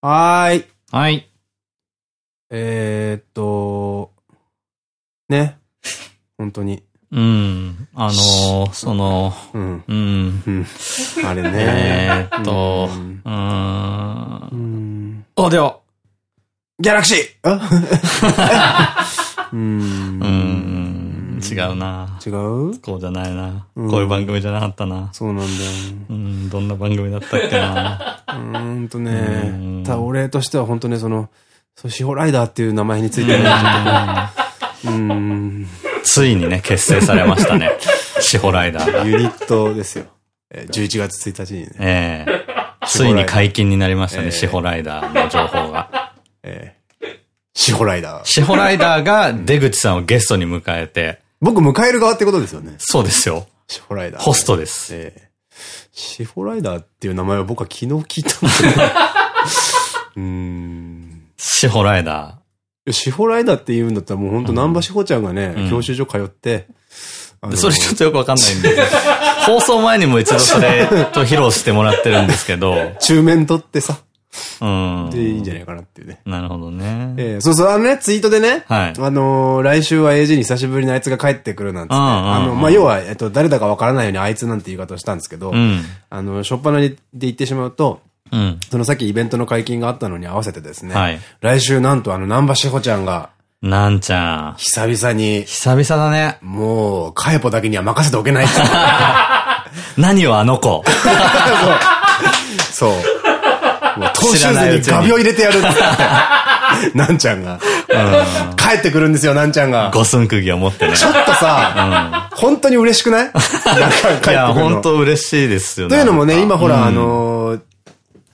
はーい。はい。えー、っと、ね。本当に。うん。あのー、その、うん。うん。うん。あれね。えーっと、ううんーんう。ん。あ、では。ギャラクシーあ うん。違うな。違う？こうじゃないな。うんこういう番組じゃなかったな。そうなんだよ。うん。どんな番組だったっけな。うーんとうんね。ただ俺としては本当ね、その、そう、シホライダーっていう名前についてね、うん。ついにね、結成されましたね。シホライダー。ユニットですよ。えー11月1日にね。ええついに解禁になりましたね、ええシホライダーの情報が。えーシホライダー。シホライダーが出口さんをゲストに迎えて、僕迎える側ってことですよね。そうですよ。シホライダー。ホストです。ええシホライダーっていう名前は僕は昨日聞いたんだけど。うーん。シホライダいやシホライダーって言うんだったらもう本当南波志保ちゃんがね、うん教習所通って。それちょっとよくわかんないんで。放送前にも一度それと披露してもらってるんですけど、中面取ってさ、うん。でいいんじゃないかなっていうね。なるほどね。ええそうそう、あのね、ツイートでね、はいあのー来週は AG に久しぶりにあいつが帰ってくるなんつって、あの、まあ、要は、えっと、誰だかわからないようにあいつなんて言い方をしたんですけど、うん。あの、しょっぱなで言ってしまうと、うん。そのさっきイベントの解禁があったのに合わせてですね、はい来週なんとあの、南波志保ちゃんが、なんちゃん。久々に、久々だね。もう、カエポだけには任せておけない。何よ、あの子。そう。もう、トー知シーズに画鋲入れてやるって。なんちゃんが。帰ってくるんですよ、なんちゃんが。五寸釘を持ってね。ちょっとさ、本当に嬉しくない？なんか帰ってくいや。本当嬉しいですよというのもね、今ほら、うんあのー、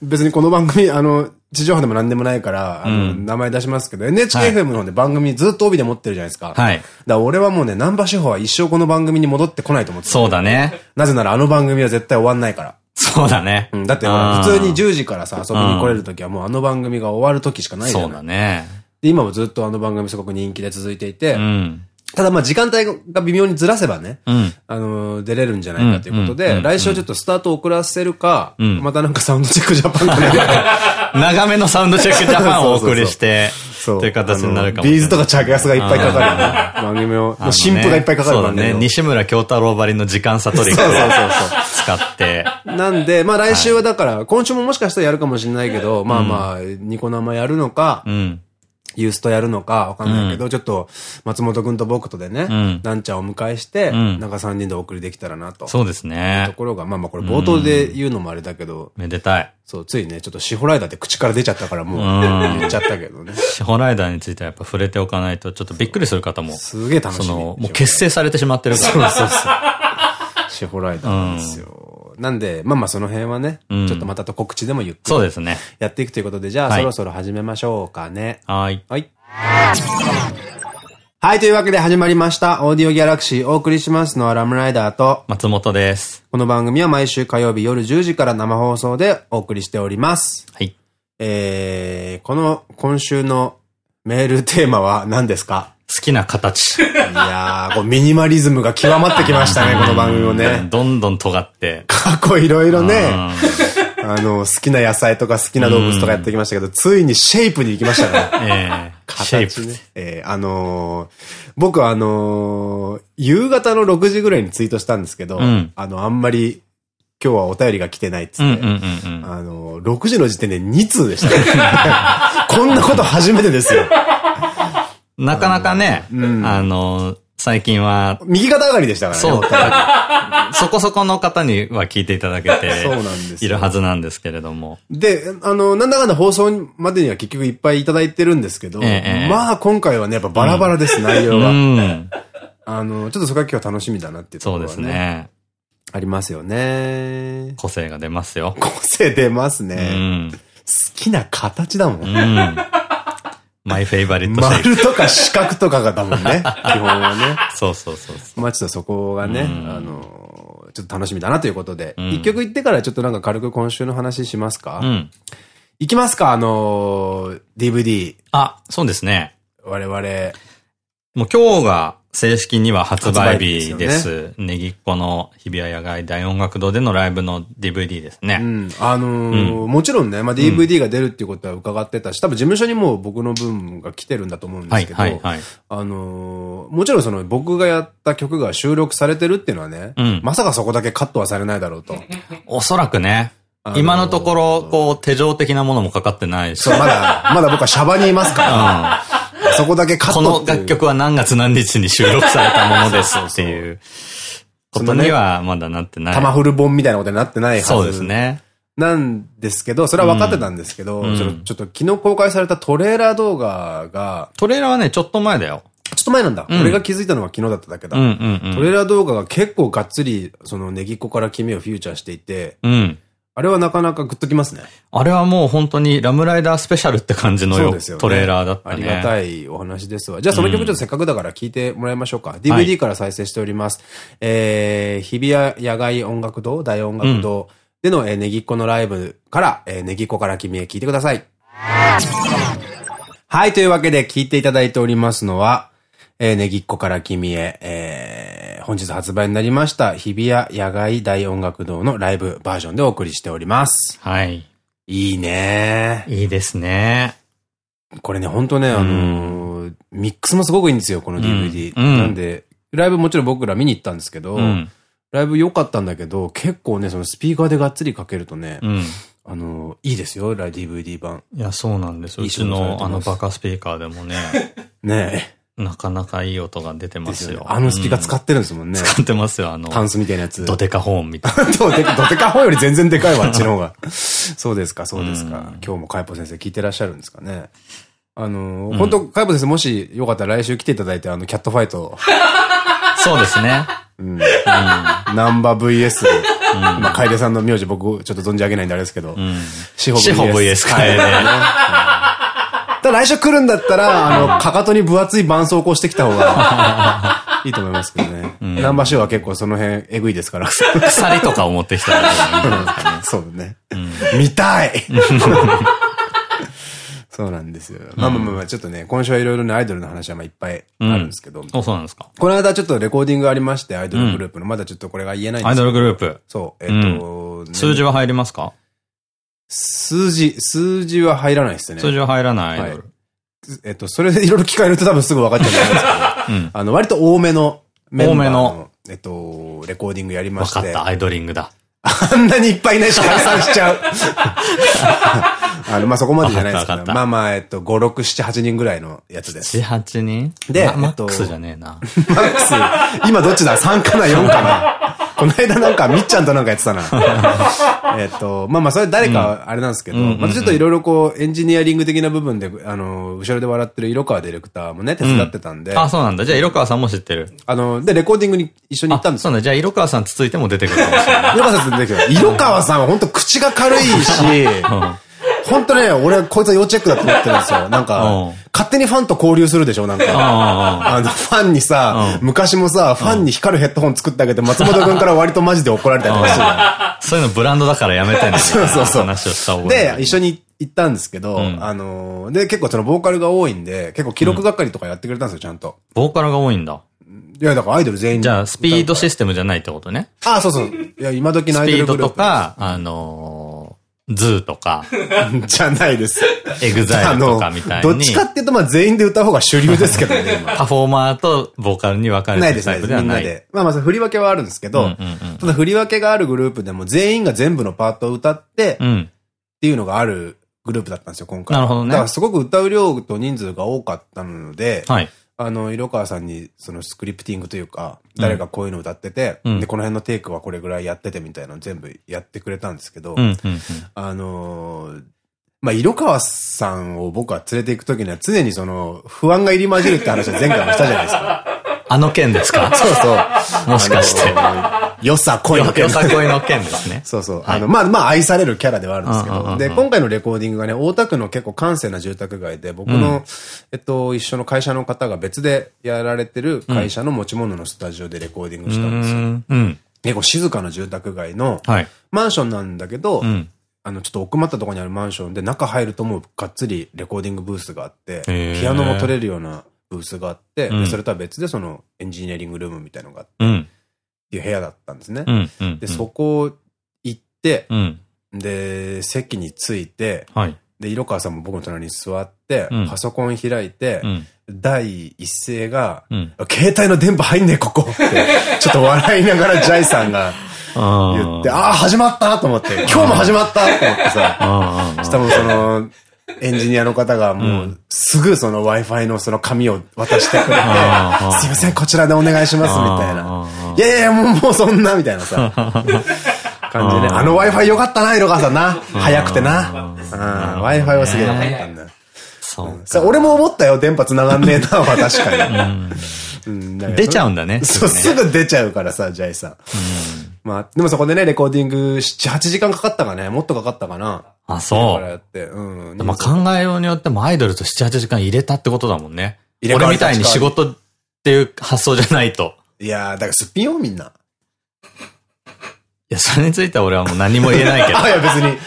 別にこの番組、あの、地上波でも何でもないから、あの、名前出しますけど、NHKFM の方で番組ずっと帯で持ってるじゃないですか。はいだから俺はもうね、南波志保は一生この番組に戻ってこないと思ってるそうだね。なぜならあの番組は絶対終わんないから。そうだね。うん、だって普通に10時からさ、遊びに来れる時はもうあの番組が終わる時しかないじゃないそうだね。で、今もずっとあの番組すごく人気で続いていて、うん。ただまあ時間帯が微妙にずらせばね、うん。あのー出れるんじゃないかということで、来週はちょっとスタートを遅らせるか、んまたなんかサウンドチェックジャパンかね。長めのサウンドチェックジャパンをお送りして、そう。という形になるかもしれない。ビーズとかチャゲアスがいっぱいかかるね 番組を、新婦がいっぱいかかる番組をそうだね。西村京太郎ばりの時間差トリックを使って。なんで、まあ来週はだから、今週ももしかしたらやるかもしれないけど、まあまあ、ニコ生やるのかう、ん。ユーストやるのかわかんないけど、ちょっと、松本くんと僕とでねん、なんちゃんをお迎えして、んなんか3人でお送りできたらなと。そうですとね。ころが、まあまあこれ冒頭で言うのもあれだけど、めでたい。そう、ついね、ちょっとシホライダーって口から出ちゃったからもう、ん言っちゃったけどね。シホライダーについてはやっぱ触れておかないと、ちょっとびっくりする方も、すげえ楽しみ。その、もう結成されてしまってるから。そうそうそう。シホライダーなんですよ。なんで、まあまあその辺はね、うんちょっとまたと告知でもゆっくりそうですね。やっていくということで、じゃあはいそろそろ始めましょうかね。はい。はい。はい、というわけで始まりました。オーディオギャラクシーお送りしますのはラムライダーと、松本です。この番組は毎週火曜日夜10時から生放送でお送りしております。はい。えー、この今週のメールテーマは何ですか？好きな形。いやー、こうミニマリズムが極まってきましたね、この番組もね。どんどん尖って。過去いろいろね、うんあの、好きな野菜とか好きな動物とかやってきましたけど、ついにシェイプに行きました ね。ええシェイプ。形ね。えーあのー僕はあのー夕方の6時ぐらいにツイートしたんですけど、うんあの、あんまり今日はお便りが来てないっつって。あのー6時の時点で2通でしたね。こんなこと初めてですよ。なかなかね、んあの、最近は、右肩上がりでしたからね。そう そこそこの方には聞いていただけてそうなんですよいるはずなんですけれども。で、あの、なんだかんだ放送までには結局いっぱいいただいてるんですけど、ええまあ今回はね、やっぱバラバラです、内容うが。ん。あの、ちょっとそこが今日楽しみだなっていうところ。そうですね。ありますよね。個性が出ますよ。個性出ますうね。ん。好きな形だもん。うん。マイフェイバリットシェイク。丸とか四角とかがだもんね。基本はね。そうそうそうそまあちょっとそこがね、うんあの、ちょっと楽しみだなということで、うん一曲言ってからちょっとなんか軽く今週の話しますか？う。うん。いきますか？あの、DVD。あ、そうですね。我々、もう今日が正式には発売日で。ですネギっ子の日比谷野外大音楽堂でのライブの DVD ですね。うん。あのーもちろんね、まあ、DVD が出るっていうことは伺ってたし、多分事務所にも僕の分が来てるんだと思うんですけど、はいはいはいあのーもちろんその僕がやった曲が収録されてるっていうのはね、うんまさかそこだけカットはされないだろうと。おそらくね。あのー今のところ、こう、手錠的なものもかかってないし。そう、まだ、まだ僕はシャバにいますから、そこだけカッこのトっていう楽曲は何月何日に収録されたものですっていうことにはまだなってない。タマフル本みたいなことになってないはず。そうですね。なんですけど、それは分かってたんですけど、うんちょっと昨日公開されたトレーラー動画が、トレーラーはね、ちょっと前だよ。ちょっと前なんだ。うん俺が気づいたのは昨日だっただけだ。トレーラー動画が結構がっつり、そのネギっ子から君をフューチャーしていて、うん。あれはなかなかグッときますね。あれはもう本当にラムライダースペシャルって感じのよそうですよね。トレーラーだったね。ありがたいお話ですわ。じゃあその曲ちょっとせっかくだから聴いてもらいましょうか。は DVD いから再生しております。えー、日比谷野外音楽堂、大音楽堂での、えーネギっ子のライブから、えーネギっ子から君へ聴いてください。はい、というわけで聴いていただいておりますのは、えー、ネギっ子から君へ、えー、本日発売になりました、日比谷野外大音楽堂のライブバージョンでお送りしております。はい。いいねいいですね。これね、ほんとね、あのーミックスもすごくいいんですよ、この DVD。うんうんなんで、ライブもちろん僕ら見に行ったんですけど、うん。ライブ良かったんだけど、結構ね、そのスピーカーでがっつりかけるとね、うん。あのーいいですよ、ライ DVD 版。いや、そうなんですよ。う仕ちのあのバカスピーカーでもね、ねなかなかいい音が出てえ。ますよ。あのスピーカー使っってるんですもんね。使ってますよ、あの、タンスみたいなやつ。ドテカホーンみたいな。ドテカ、ドテカホより全然でかいわ、あっちの方が。そうですか、そうですか。今日もカイポ先生聞いてらっしゃるんですかね。あのー、本当カイポ先生もしよかったら来週来ていただいて、あの、キャットファイト。そうですね。うん。ナンバー VS。まあ、楓さんの名字僕ちょっと存じ上げないんであれですけど。うん。志保志保 VS だ来週来るんだったら、あの、かかとに分厚い絆創膏してきた方が いいと思いますけどね。ナンバーショーは結構その辺えぐいですから。鎖とかを持ってきたら ね。そうだね。見たい そうなんですよ。まあまあまあまあ、ちょっとね、今週はいろいろね、アイドルの話はまあいっぱいあるんですけど、お、そうなんですか。この間ちょっとレコーディングありまして、アイドルグループの、まだちょっとこれが言えないんですけど。アイドルグループ。そう、えっと、ね数字は入りますか？数字、数字は入らないですね。数字は入らないアイドル。えっと、それでいろいろ聞かれると多分すぐ分かっちゃうんですけど、うん。あの、割と多めのメンバー多めのの、えっと、レコーディングやりまして。わかった、アイドリングだ。あんなにいっぱいいないし解散しちゃう。あの、まあ、そこまでじゃないですけど。まあまあ、えっと、5、6、7、8人ぐらいのやつです。7、8人？でまマえっとックスじゃねえな。マックス、今どっちだ ?3 かな ?4 かな？この間なんか、みっちゃんとなんかやってたな。えっと、まあまあ、それ誰かあれなんですけど、またちょっといろいろこう、エンジニアリング的な部分で、あの、後ろで笑ってる色川ディレクターもね、手伝ってたんで、あ、そうなんだ。じゃあ、色川さんも知ってる。あの、で、レコーディングに一緒に行ったんですよ。そうなんだ。じゃあ、色川さんつついても出てくるかもしれない。色川さん出てくる色川さんは本当口が軽いし、本当ね、俺はこいつは要チェックだと思ってるんですよ。なんうんか、勝手にファンと交流するでしょ、なんか。ああの、ファンにさ、昔もさ、ファンに光るヘッドホン作ってあげて、松本くんから割とマジで怒られたりとかして。そういうのブランドだからやめてね。そうそうそう話をした方がいい。で、一緒に行ったんですけど、んあのー、で、結構そのボーカルが多いんで、結構記録係とかやってくれたんですよ、ちゃんと。ボーカルが多いんだ。いや、だからアイドル全員じゃあ、スピードシステムじゃないってことね。あ、そうそう。いや、今時のアイドスピード。とか、あのー、 ZOO とか、じゃないです。 EXILE とかみたいに。どっちかっていうと、まあ全員で歌う方が主流ですけどね、今。パフォーマーとボーカルに分かれてるないです、ないです、タイプではない。みんなで。まあまあ、振り分けはあるんですけど、ただ振り分けがあるグループでも全員が全部のパートを歌って、っうん。ていうのがあるグループだったんですよ、今回は。なるほどねだからすごく歌う量と人数が多かったので、はい。あの、色川さんにそのスクリプティングというか、誰がこういうの歌ってて、うんで、この辺のテイクはこれぐらいやっててみたいなの全部やってくれたんですけど。あのーまあ、色川さんを僕は連れて行くときには常にその、不安が入り混じるって話は前回もしたじゃないですか。あの件ですか？そうそう。もしかしてあのー良さ、恋のよ件さこいの件ですね。そうそう。はいあの、まあ、まあ、愛されるキャラではあるんですけど。で、今回のレコーディングがね、大田区の結構閑静な住宅街で、僕の、えっと、一緒の会社の方が別でやられてる会社の持ち物のスタジオでレコーディングしたんですよ。うん。うん。結構静かな住宅街の、はい。マンションなんだけど、うん。あの、ちょっと奥まったところにあるマンションで、中入るともうがっつりレコーディングブースがあって、ピアノも取れるようなブースがあって、でそれとは別でそのエンジニアリングルームみたいなのがあって、うん。っていう部屋だったんですね。うん。うん。で、そこ行って、うん。で、席に着いて、はい。で、色川さんも僕の隣に座って、うんパソコン開いて、うん。第一声が、うん。携帯の電波入んねえ、ここって、ちょっと笑いながらジャイさんが 言って、ああ、始まったと思って、今日も始まったと思ってさ、したらもうその、エンジニアの方がもう、すぐその Wi-Fi のその紙を渡してくれて、あすいません、こちらでお願いします、みたいな。いやいや、もう、もうそんな、みたいなさ、感じでね。あの Wi-Fi よかったな、色川さんな。早くてな。うん、Wi-Fi はすげえよかったんだよ。そう。さ俺も思ったよ、電波繋がんねえな、は確かに。出ちゃうんだね。そう、すすぐ出ちゃうからさ、ジャイさん。まあ、でもそこでね、レコーディング7、8時間かかったかね、もっとかかったかな。あ、そからやって、うん。う。まあ考えようによってもアイドルと7、8時間入れたってことだもんね。入れ俺みたいに仕事っていう発想じゃないと。いやー、だからすっぴんよ、みんな。いや、それについては俺はもう何も言えないけどあ。いや別に、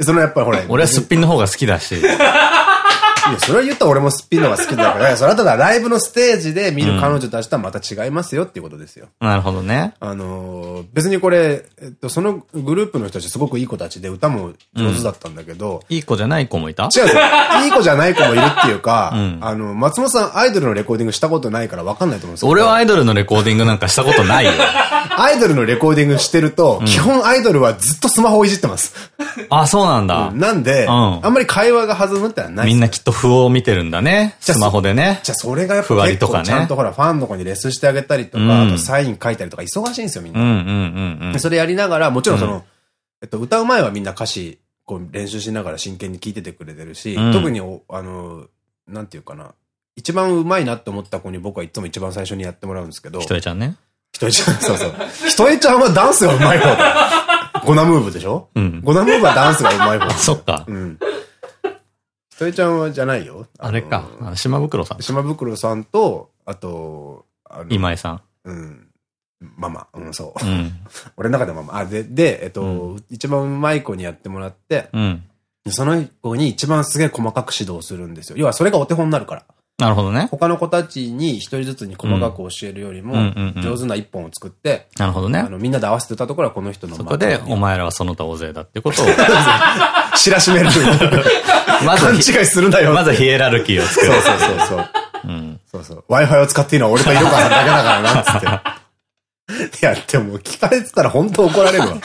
そのやっぱりほら。俺はすっぴんの方が好きだし。いや、それは言ったら俺もすっぴんの方が好きだから、それはただライブのステージで見る彼女たちとはまた違いますよっていうことですよ。なるほどね。あのー別にこれ、えっと、そのグループの人たちすごくいい子たちで歌も上手だったんだけど、いい子じゃない子もいた？違う。いい子じゃない子もいるっていうか、んあの、松本さんアイドルのレコーディングしたことないから分かんないと思うんですよ。俺はアイドルのレコーディングなんかしたことないよ。アイドルのレコーディングしてると、基本アイドルはずっとスマホをいじってます。あ、そうなんだ。なんで、んあんまり会話が弾むってのはないみんなきっと符を見てるんだね。スマホでね。じゃあそれがやっふぱ結構わりとかねちゃんとほら、ファンの子にレッスンしてあげたりとか、うんあとサイン書いたりとか忙しいんですよ、みんな。うんうんうん。それやりながら、もちろんその、えっと、歌う前はみんな歌詞、こう練習しながら真剣に聴いててくれてるし、うん特にお、あの、なんていうかな、一番うまいなって思った子に僕はいつも一番最初にやってもらうんですけど、ひとえちゃんね。ひとえちゃん、そうそう。ひとえちゃんはダンスがうまい方だ。ゴナムーブでしょ？うんゴナムーブはダンスがうまい方あ、そっか。うん。ひとえちゃんはじゃないよ。あれか。島袋さん。島袋さんと、あと、あの今井さん。うん。ママ。うん、そう。うん。俺の中でママ。あ、で、で、えっと、一番うまい子にやってもらって、うん。その子に一番すげえ細かく指導するんですよ。要はそれがお手本になるから。なるほどね。他の子たちに一人ずつに細かく教えるよりもうんうんうんう、ん上手な一本を作って、なるほどねあ。の、みんなで合わせて歌うところはこの人のそこで、お前前らはその他大勢だってことを、知らしめる。ま勘違いず、するなよ。まずヒエラルキーを作る。そうそうそうそう。うん。そうそう。Wi-Fi を使っていいのは俺と色川さんだけだからな、つって。いや、でも聞かれてたら本当怒られるわ。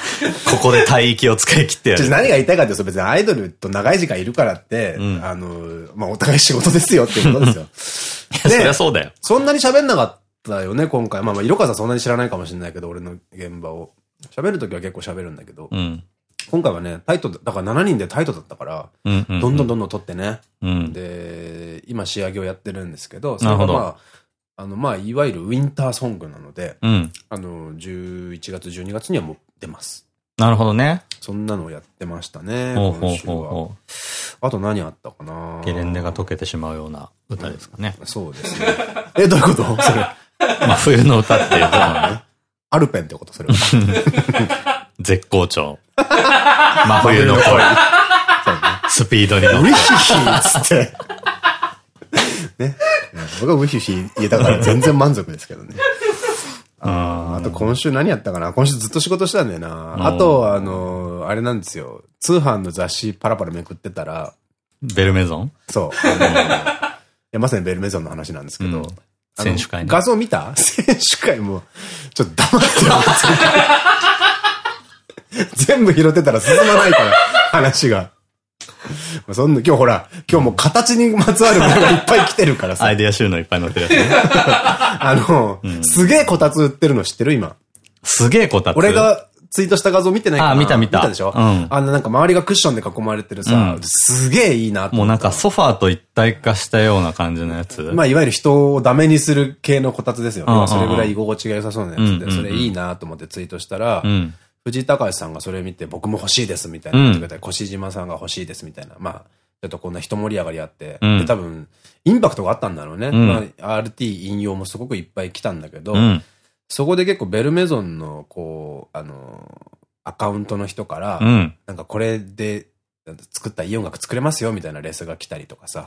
ここで帯域を使い切ってやる。何が言いたいかっていうと別にアイドルと長い時間いるからって、うんあの、まあ、お互い仕事ですよっていうことですよ。そりゃそうだよ。そんなに喋んなかったよね、今回。まあまあ、色川さんそんなに知らないかもしれないけど、俺の現場を。喋るときは結構喋るんだけど、うん。今回はね、タイトだ、だから7人でタイトだったから、うんうん。どんどんどんどん撮ってね。うん。で、今仕上げをやってるんですけど、それなるほどがまあ、あの、まあ、いわゆるウィンターソングなので、うん。あの、11月、12月にはもう出ます。なるほどね。そんなのをやってましたね、ほうほう今週は。ほうほあと何あったかなう。ゲレンデが溶けてしまうような歌ですかね。そうですね。え、どういうこと？それ。まあ、冬の歌っていうことはね。アルペンってこと？それは。絶好調。真冬の恋。スピードに乗っウィヒヒーっつって。ね。僕はウィヒヒ言えたから全然満足ですけどね。ああと今週何やったかな今週ずっと仕事してたんだよな。あと、あの、あれなんですよ。通販の雑誌パラパラめくってたら、ベルメゾン？そう。あのまさにベルメゾンの話なんですけど、選手会ね画像見た？選手会も、ちょっと黙ってよ。全部拾ってたら進まないから、話が。まあそんな、今日ほら、今日もう形にまつわるものがいっぱい来てるからさア。イデア収納いっぱい載ってるやつね。あの、すげえこたつ売ってるの知ってる今。すげえこたつ。俺がツイートした画像見てないかなあ見た見た見たでしょ？うんあのなんか周りがクッションで囲まれてるさ、うんすげえいいなともうなんかソファーと一体化したような感じのやつ。まあ、いわゆる人をダメにする系のこたつですよそれぐらい居心地が良さそうなやつで、うんうんうんそれいいなと思ってツイートしたらう、ん。藤井隆さんがそれ見て僕も欲しいですみたいな言ってくれたり、越島さんが欲しいですみたいな。まあ、ちょっとこんな人盛り上がりあって、うんで、多分、インパクトがあったんだろうね。んまあ、RT 引用もすごくいっぱい来たんだけど、うん。そこで結構ベルメゾンの、こう、あの、アカウントの人から、うん。なんかこれで作ったいい音楽作れますよみたいなレースが来たりとかさ。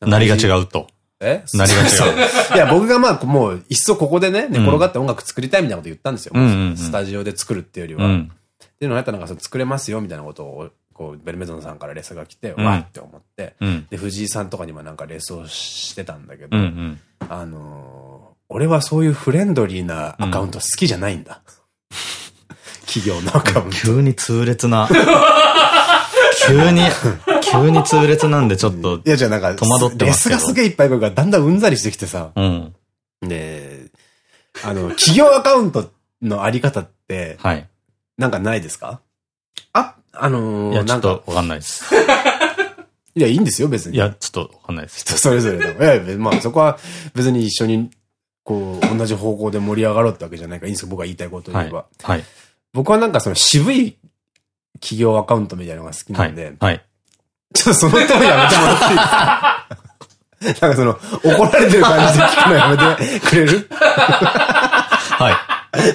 なりが違うと。え？何が違うそういや、僕がまあ、もう、いっそここでね、寝転がって音楽作りたいみたいなこと言ったんですよ。スタジオで作るっていうよりは。うん。っていうのをやったらなんか作れますよみたいなことを、こう、ベルメゾンさんからレースが来て、うんわって思って、うん。で、藤井さんとかにもなんかレースをしてたんだけど、うんうん。あのー俺はそういうフレンドリーなアカウント好きじゃないんだ。企業のアカウント。急に痛烈な。急に、急に痛烈なんでちょっとい、や、じゃあなんか、戸惑ってますけどスがすげえいっぱい来るから、だんだんうんざりしてきてさ、うん。で、あの、企業アカウントのあり方って、はい。なんかないですか？あ、あのー、いや、ちょっと、わかんないです。いや、いいんですよ、別に。いや、ちょっとわかんないです。人それぞれだから。いやまあそこは別に一緒に、こう、同じ方向で盛り上がろうってわけじゃないからいいんですよ、僕が言いたいこと言えば。。はい。僕はなんかその渋い企業アカウントみたいなのが好きはないんで、はい。ちょっとそのトーンやめてもらっていいですか？なんかその、怒られてる感じで聞くのやめてくれる？はい。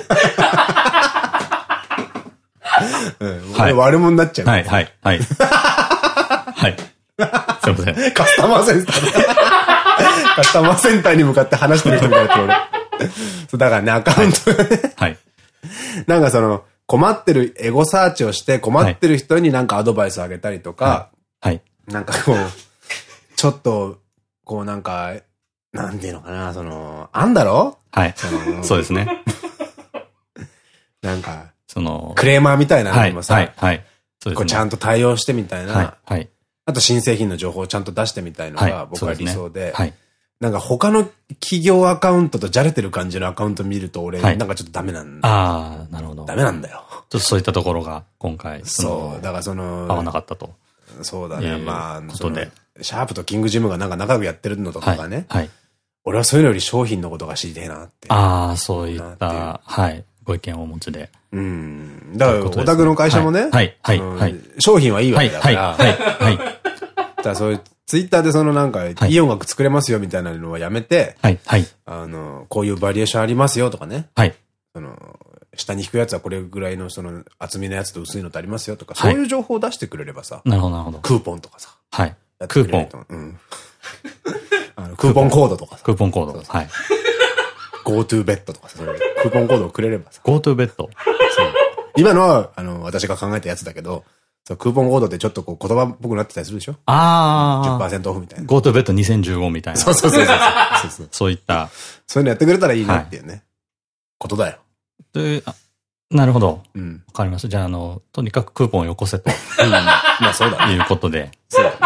うん。はい俺悪者になっちゃう。はい。はい。はい。はい。すいません。カスタマーセンターで。カスタマーセンターに向かって話してる人みたいにな俺。そう、だからね、アカウントがね、はい。なんかその、困ってるエゴサーチをして困ってる人になんかアドバイスをあげたりとか、はい。なんかこう、ちょっと、こうなんか、なんていうのかな、その、あんだろ？はい。そうですね。なんか、その、クレーマーみたいなはい。のにもさ、はい。はい。そうですね。こうちゃんと対応してみたいな、はい。はい。あと新製品の情報をちゃんと出してみたいのはいが僕は理想で、はい。なんか他の企業アカウントとじゃれてる感じのアカウント見ると俺、はいなんかちょっとダメなんだ。ああ、なるほど。ダメなんだよ。ちょっとそういったところが今回、そう。だからその、合わなかったと。そうだね。まあ、ことでシャープとキングジムがなんか仲良くやってるのとかがね、はい。俺はそういうのより商品のことが知りたいなって。ああ、そういった、はい。ご意見をお持ちで。うん。だから、オタクの会社もね、はいはい商品はいいわけだから、はい、はい。だからそういう、ツイッターでそのなんか、いい音楽作れますよみたいなのはやめて、はい、はい、あの、こういうバリエーションありますよとかね、はい。その、下に引くやつはこれぐらいのその厚みのやつと薄いのとありますよとか、はいそういう情報を出してくれればさ、なるほど、なるほど。クーポンとかさ、はい。やってくれるとうん。あのクーポンコードとかさ、クーポンコード。はい。GoTo ベッドとかさ、そういうクーポンコードをくれればさ、GoTo ベッド。そう今のは、あの、私が考えたやつだけど、そうクーポンコードってちょっとこう言葉っぽくなってたりするでしょ？ああ。?10% オフみたいな。GoTo ベッド2015みたいな。そうそうそうそう。そういった。そういうのやってくれたらいいなっていうね、ことだよ。であなるほど。うん。わかりました。じゃあ、あの、とにかくクーポンをよこせとうん。まあそうだね。いうことで。そうだね。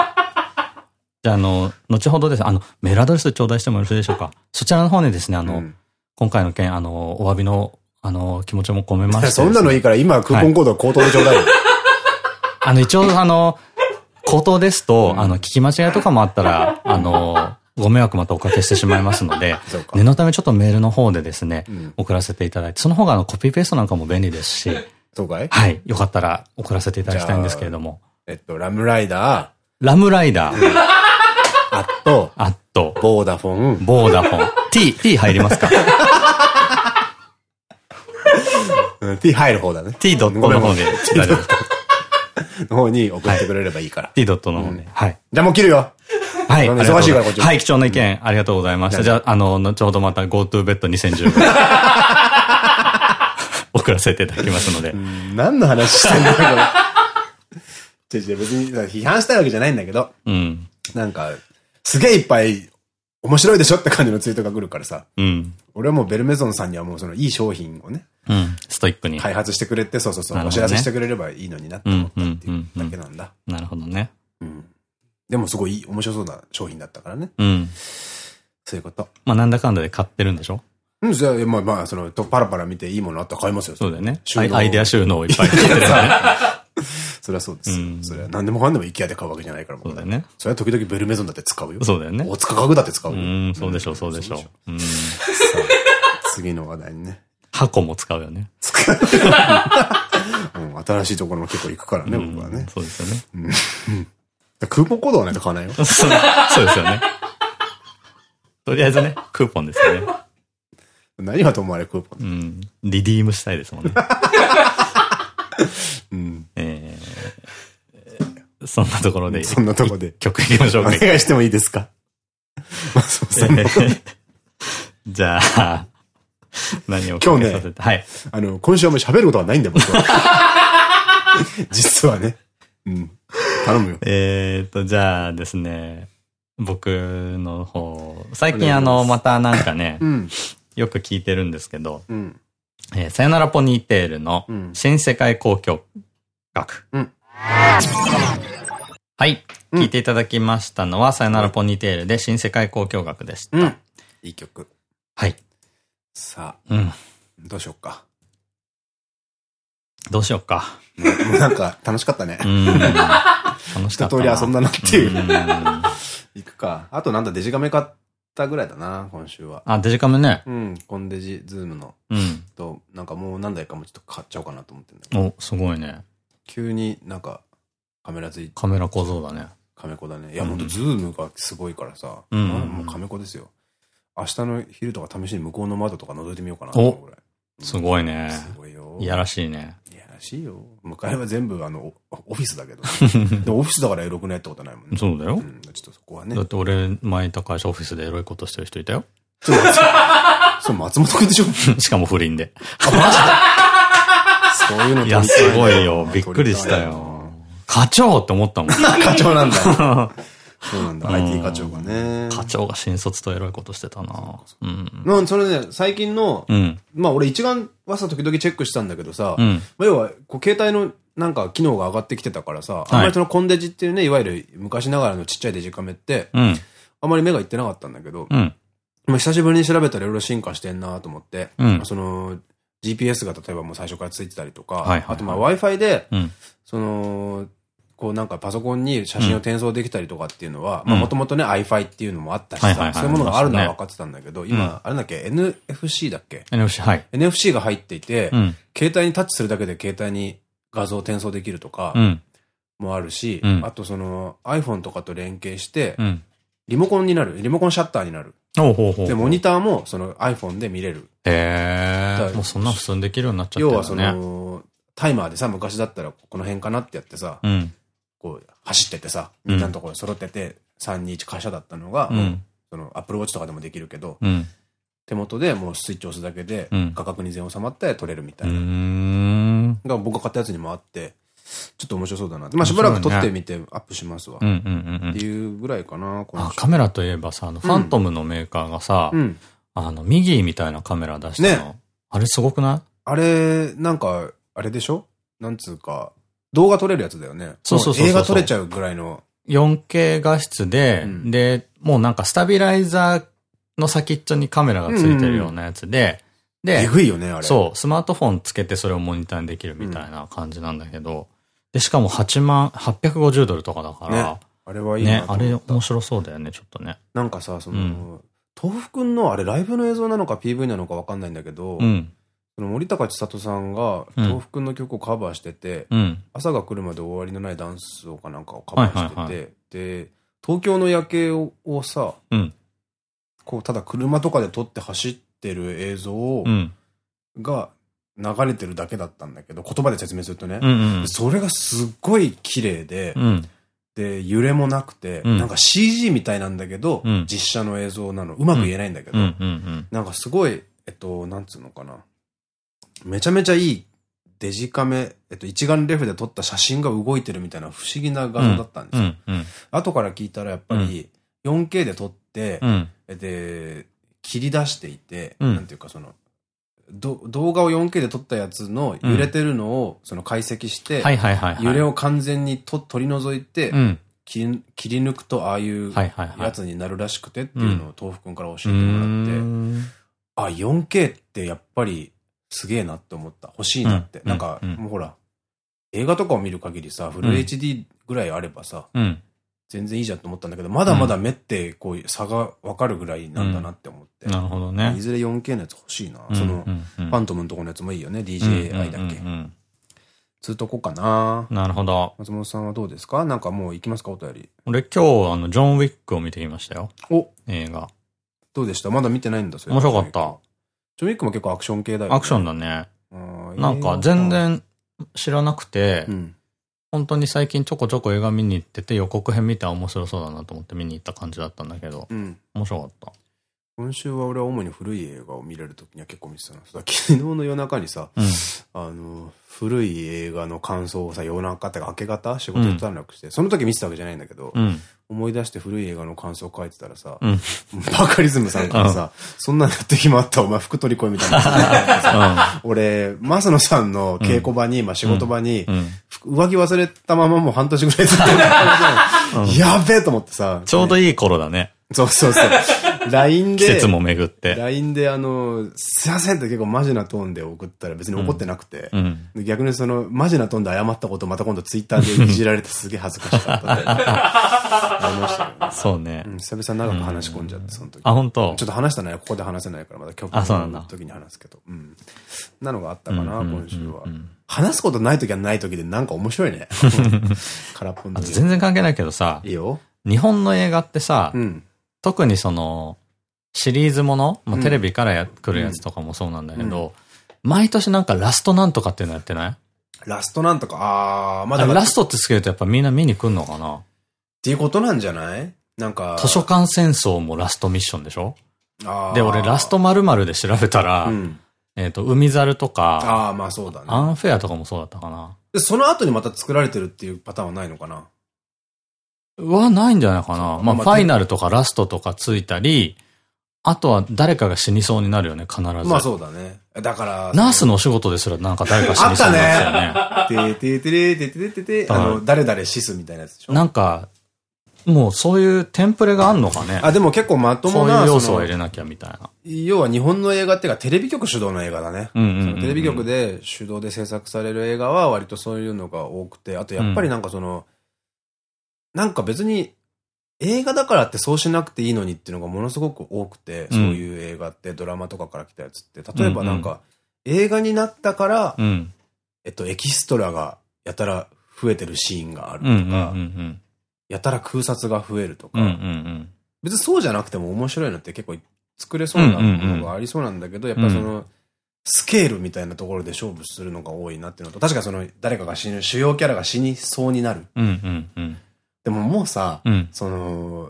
じゃあ、あの、後ほどです。あの、メールアドレス頂戴してもよろしいでしょうか。そちらの方にですね、あの、うん今回の件、あの、お詫びの、あの、気持ちも込めましてそんなのいいから今クーポンコードを口頭でちょうだいよ。あの、一応、あの、口頭ですと、うんあの、聞き間違いとかもあったら、あの、ご迷惑またおかけしてしまいますので 念のためちょっとメールの方でですね、うん。送らせていただいて、その方があの、コピーペーストなんかも便利ですし、そうかい？はい、よかったら送らせていただきたいんですけれども、えっと、ラムライダラムライダー、ー、アット、アット、ボーダフォン、ボーダフォン、T、T 入りますか？うん T 入る方だね。?T ドットの方で大丈夫ですか？の方に送ってくれればいいから。?T ドットの方で。はい。じゃあもう切るよ。はい。忙しいからこっちもはい、貴重な意見ありがとうございました。じゃあ、あの、後ほどまた GoTo ベッド2015 送らせていただきますので。うん何の話してんだよ、これ。違う違う、別に批判したいわけじゃないんだけど、うん。なんか、すげえいっぱい面白いでしょって感じのツイートが来るからさ、うん。俺はもうベルメゾンさんにはもうそのいい商品をね、うん。ストイックに。開発してくれて、そうそうそう、ねお知らせしてくれればいいのになって思ったっていうだけなんだ。なるほどね。うん。でもすごい面白そうな商品だったからね。うん。そういうこと。まあ、なんだかんだで買ってるんでしょ？うん、じゃあ、まあまあ、その、とパラパラ見ていいものあったら買いますよ。そうだよね。収納アイアイデア収納をいっぱい買ってね。それはそうですよ。うんそれは何でもかんでも IKEA で買うわけじゃないから、僕そうだよね。それは時々ベルメゾンだって使うよ。そうだよね。大塚家具だって使うよ。うん、そうでしょう、そうでしょう。うん。次の話題にね。箱も使うよね。うん、新しいところも結構行くからね、うん僕はね。そうですよね。クーポンコードはないと買わないよ。そうそうですよね。とりあえずね、クーポンですよね。何はともあれクーポン？うん。リディームしたいですもんね。うん。えーそんなところで、そんなとこで。曲いきましょうか。お願いしてもいいですか？松本さんの。じゃあ、何をかけさせて、はい。あの、今週はもう喋ることはないんだよ、僕は。実はね。うん。頼むよ。えーと、じゃあですね、僕の方、最近あの、またなんかね、うん。よく聞いてるんですけど、うん。えーさよならポニーテールのうん新世界交響楽。うんはい。うん聞いていただきましたのは、さよならポニーテールで新世界交響楽でした。うん。いい曲。はい。さあ、うん。どうしよっか。どうしようか。なんか、楽しかったねう。ん。楽しかったな。通り遊んだなっていう。うん行くか。あとなんだ、デジカメ買ったぐらいだな、今週は。あ、デジカメね。うん。コンデジ、ズームの。うん。と、なんかもう何台かもちょっと買っちゃおうかなと思ってんだけど。お、すごいね。急になんか、カメラついて、カメラ小僧だね。カメコだね。いや、うんほんとズームがすごいからさ。うんまあもうカメコですよ。明日の昼とか試しに向こうの窓とか覗いてみようかなと思うぐらい。すごいね。すごいよ。いやらしいね。いやらしいよ。向かいは全部あの、オオフィスだけど。でもオフィスだからエロくないってことはないもんね。そうだよう。ん、ちょっとそこはねだっ。て俺、前いた会社オフィスでエロいことしてる人いたよ。そうそう、松本くんでしょ？しかも不倫で。あ、マジで？そういうのいや、すごいよ。なびっくりした。撮よ。課長って思ったもん。課長なんだ。そうなんだ。IT 課長がね。課長が新卒とエロいことしてたなうん。なんそれね、最近の、うん。まあ俺一眼はさ、時々チェックしたんだけどさ、うん。まあ要は、こう携帯のなんか機能が上がってきてたからさ、あんまりそのコンデジっていうね、いわゆる昔ながらのちっちゃいデジカメって、うん。あんまり目がいってなかったんだけど、うん。まあ久しぶりに調べたらいろいろ進化してんなと思って、うんその、GPS が例えばもう最初からついてたりとか、あとまあ Wi-Fi で、うん。その、こうなんかパソコンに写真を転送できたりとかっていうのは、うんまあもともとね iFi っていうのもあったしさ、そういうものがあるのは分かってたんだけど、ん今、あれだっけ ?NFC だっけ？NFC、はい。?NFC が入っていて、うん。携帯にタッチするだけで携帯に画像を転送できるとかうん。もあるし、うんあとその iPhone とかと連携してう、ん。リモコンになる、リモコンシャッターになる。で、モニターもその iPhone で見れる。へえ。もうそんな普通にできるようになっちゃって要はそ。の、タイマーでさ、昔だったらこの辺かなってやってさ、うん。こう走ってってさ、みんなのところ揃ってて、3、2、1、会社だったのが、うん。その、アップルウォッチとかでもできるけど、うん。手元でもうスイッチ押すだけでうん、画角に全収まって撮れるみたいな。ん。が僕が買ったやつにもあって、ちょっと面白そうだな。まあしばらく撮ってみてアップしますわ。っていうぐらいかな、カメラといえばさ、あの、ファントムのメーカーがさ、うん。あの、ミギーみたいなカメラ出したの。あれすごくなあれ、なんか、あれでしょなんつうか、動画撮れるやつだよね。そうそうそう映画撮れちゃうぐらいの。い ?4K 画質で、うんで、もうなんかスタビライザーの先っちょにカメラがついてるようなやつで、えで、ぐいよね、あれ。そう、スマートフォンつけてそれをモニターにできるみたいな感じなんだけど、で、しかも8万、850ドルとかだから、あれはいいなね。あれ面白そうだよね、ちょっとね。なんかさ、その、うん豆腐くんのあれライブの映像なのか PV なのかわかんないんだけど、うん、森高千里さんがうん。豆腐くんの曲をカバーしてて、うん、朝が来るまで終わりのないダンスをかなんかをカバーしてて、で、東京の夜景ををさ、うん、こう、ただ車とかで撮って走ってる映像をうん、が流れてるだけだったんだけど、言葉で説明するとね、うん、うん、それがすっごい綺麗で、うん、で、揺れもなくて、うん。なんか CG みたいなんだけど、うん。実写の映像なの。うまく言えないんだけど、なんかすごい、えっと、なんつうのかな。めちゃめちゃいいデジカメ、えっと、一眼レフで撮った写真が動いてるみたいな不思議な画像だったんですよ。後から聞いたらやっぱり 4K で撮って、うん、で、切り出していて、うん。なんていうかその、ど動画を 4K で撮ったやつの揺れてるのをその解析して。揺れを完全にと取り除いて、うん、切り抜くとああいう。やつになるらしくてっていうのを豆腐くんから教えてうもらって、あ、4K ってやっぱりすげえなって思った。欲しいなって。うんなんか、うんもうほら、映画とかを見る限りさ、フルうん HD ぐらいあればさ、うん。全然いいじゃんと思ったんだけど、まだまだ目ってこう差がわかるぐらいなんだなって思って。なるほどねい。ずれ 4K のやつ欲しいな。その、フファントムのとこのやつもいいよね。DJI だっけ。つうとこかな。なるほど。松本さんはどうですか？なんかもう行きますか？お便り。俺今日、あの、ジョン・ウィックを見てきましたよ。お映画。どうでした？まだ見てないんだ、それ面白かった。ジョンウィックも結構アクション系だよね。アクションだね。なんか全。然知らなくてう、ん。本当に最近ちょこちょこ映画見に行ってて予告編見て面白そうだなと思って見に行った感じだったんだけど、うん、面白かった。今週は俺は主に古い映画を見れるときには結構見てたな。昨日の夜中にさ、うん、あの、古い映画の感想をさ、夜中ってか明け方仕事で連絡して、うん、その時見てたわけじゃないんだけど、うん、思い出して古い映画の感想を書いてたらさ、バカリズムさんからさ、そんなのやってきまった、お前服取り込みみたいな。俺、マスノさんの稽古場に、まあ仕事場に、上着忘れたままもう半年ぐらいずっとやべえと思ってさ。ちょうどいい頃だね。そうそうそう。LINE で。季節も巡って。LINE であの、すいませんって結構マジなトーンで送ったら別に怒ってなくて。うん、逆にその、マジなトーンで謝ったことまた今度ツイッターでいじられてすげえ恥ずかしかったんで。ありましたよね。そうね。うん、久々長く話し込んじゃって、その時。あ、本当？ちょっと話したのはここで話せないからまた曲の時に話すけど。うん。なのがあったかな、今週は。話すことない時はない時でなんか面白いね。空っぽの。全然関係ないけどさ。いいよ。日本の映画ってさ、うん、特にその、シリーズもの、まあ、テレビからや、来るやつとかもそうなんだけど、毎年なんかラストなんとかっていうのやってない？ラストなんとか、ああ、まだ。ラストってつけるとやっぱみんな見に来んのかな？っていうことなんじゃない？なんか。図書館戦争もラストミッションでしょ？で、俺ラスト〇〇で調べたら、うん、えっと、海猿とか、ああ、まあそうだね。アンフェアとかもそうだったかな。で、その後にまた作られてるっていうパターンはないのかな？はないんじゃないかな。まあ、ファイナルとかラストとかついたり、あとは誰かが死にそうになるよね、必ず。まあそうだね。だから。ナースのお仕事ですらなんか誰か死にそうになったよね。てててててててて、あの、誰々死すみたいなやつでしょなんか、もうそういうテンプレがあんのかね。あ、でも結構まともな。そういう要素を入れなきゃみたいな。要は日本の映画っていうかテレビ局主導の映画だね。テレビ局で主導で制作される映画は割とそういうのが多くて、あとやっぱりなんかその、なんか別に映画だからってそうしなくていいのにっていうのがものすごく多くて、そういう映画ってドラマとかから来たやつって。例えばなんか、映画になったから、えっと、エキストラがやたら増えてるシーンがあるとか、やたら空撮が増えるとか、別にそうじゃなくても面白いのって結構作れそうなものがありそうなんだけど、やっぱその、スケールみたいなところで勝負するのが多いなっていうのと、確かその誰かが死ぬ、主要キャラが死にそうになる。でももうさ、うん、その、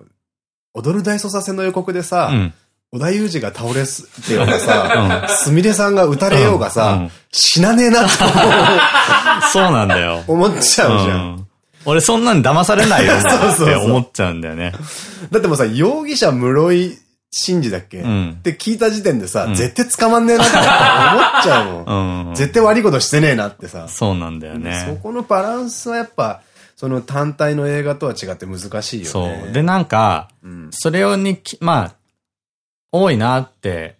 踊る大捜査線の予告でさ、うん織田裕二が倒れってよ うがさ、すみれさんが撃たれようがさ、死なねえなって そうなんだよ。思っちゃうじゃん。俺そんなん騙されないよ って思っちゃうんだよね。だってもうさ、容疑者室井真治だっけ、うん、って聞いた時点でさ、絶対捕まんねえなって思っちゃうもん。絶対悪いことしてねえなってさ。そうなんだよね。そこのバランスはやっぱ、その単体の映画とは違って難しいよね。そう。で、なんか、うん、それをに、まあ、多いなって、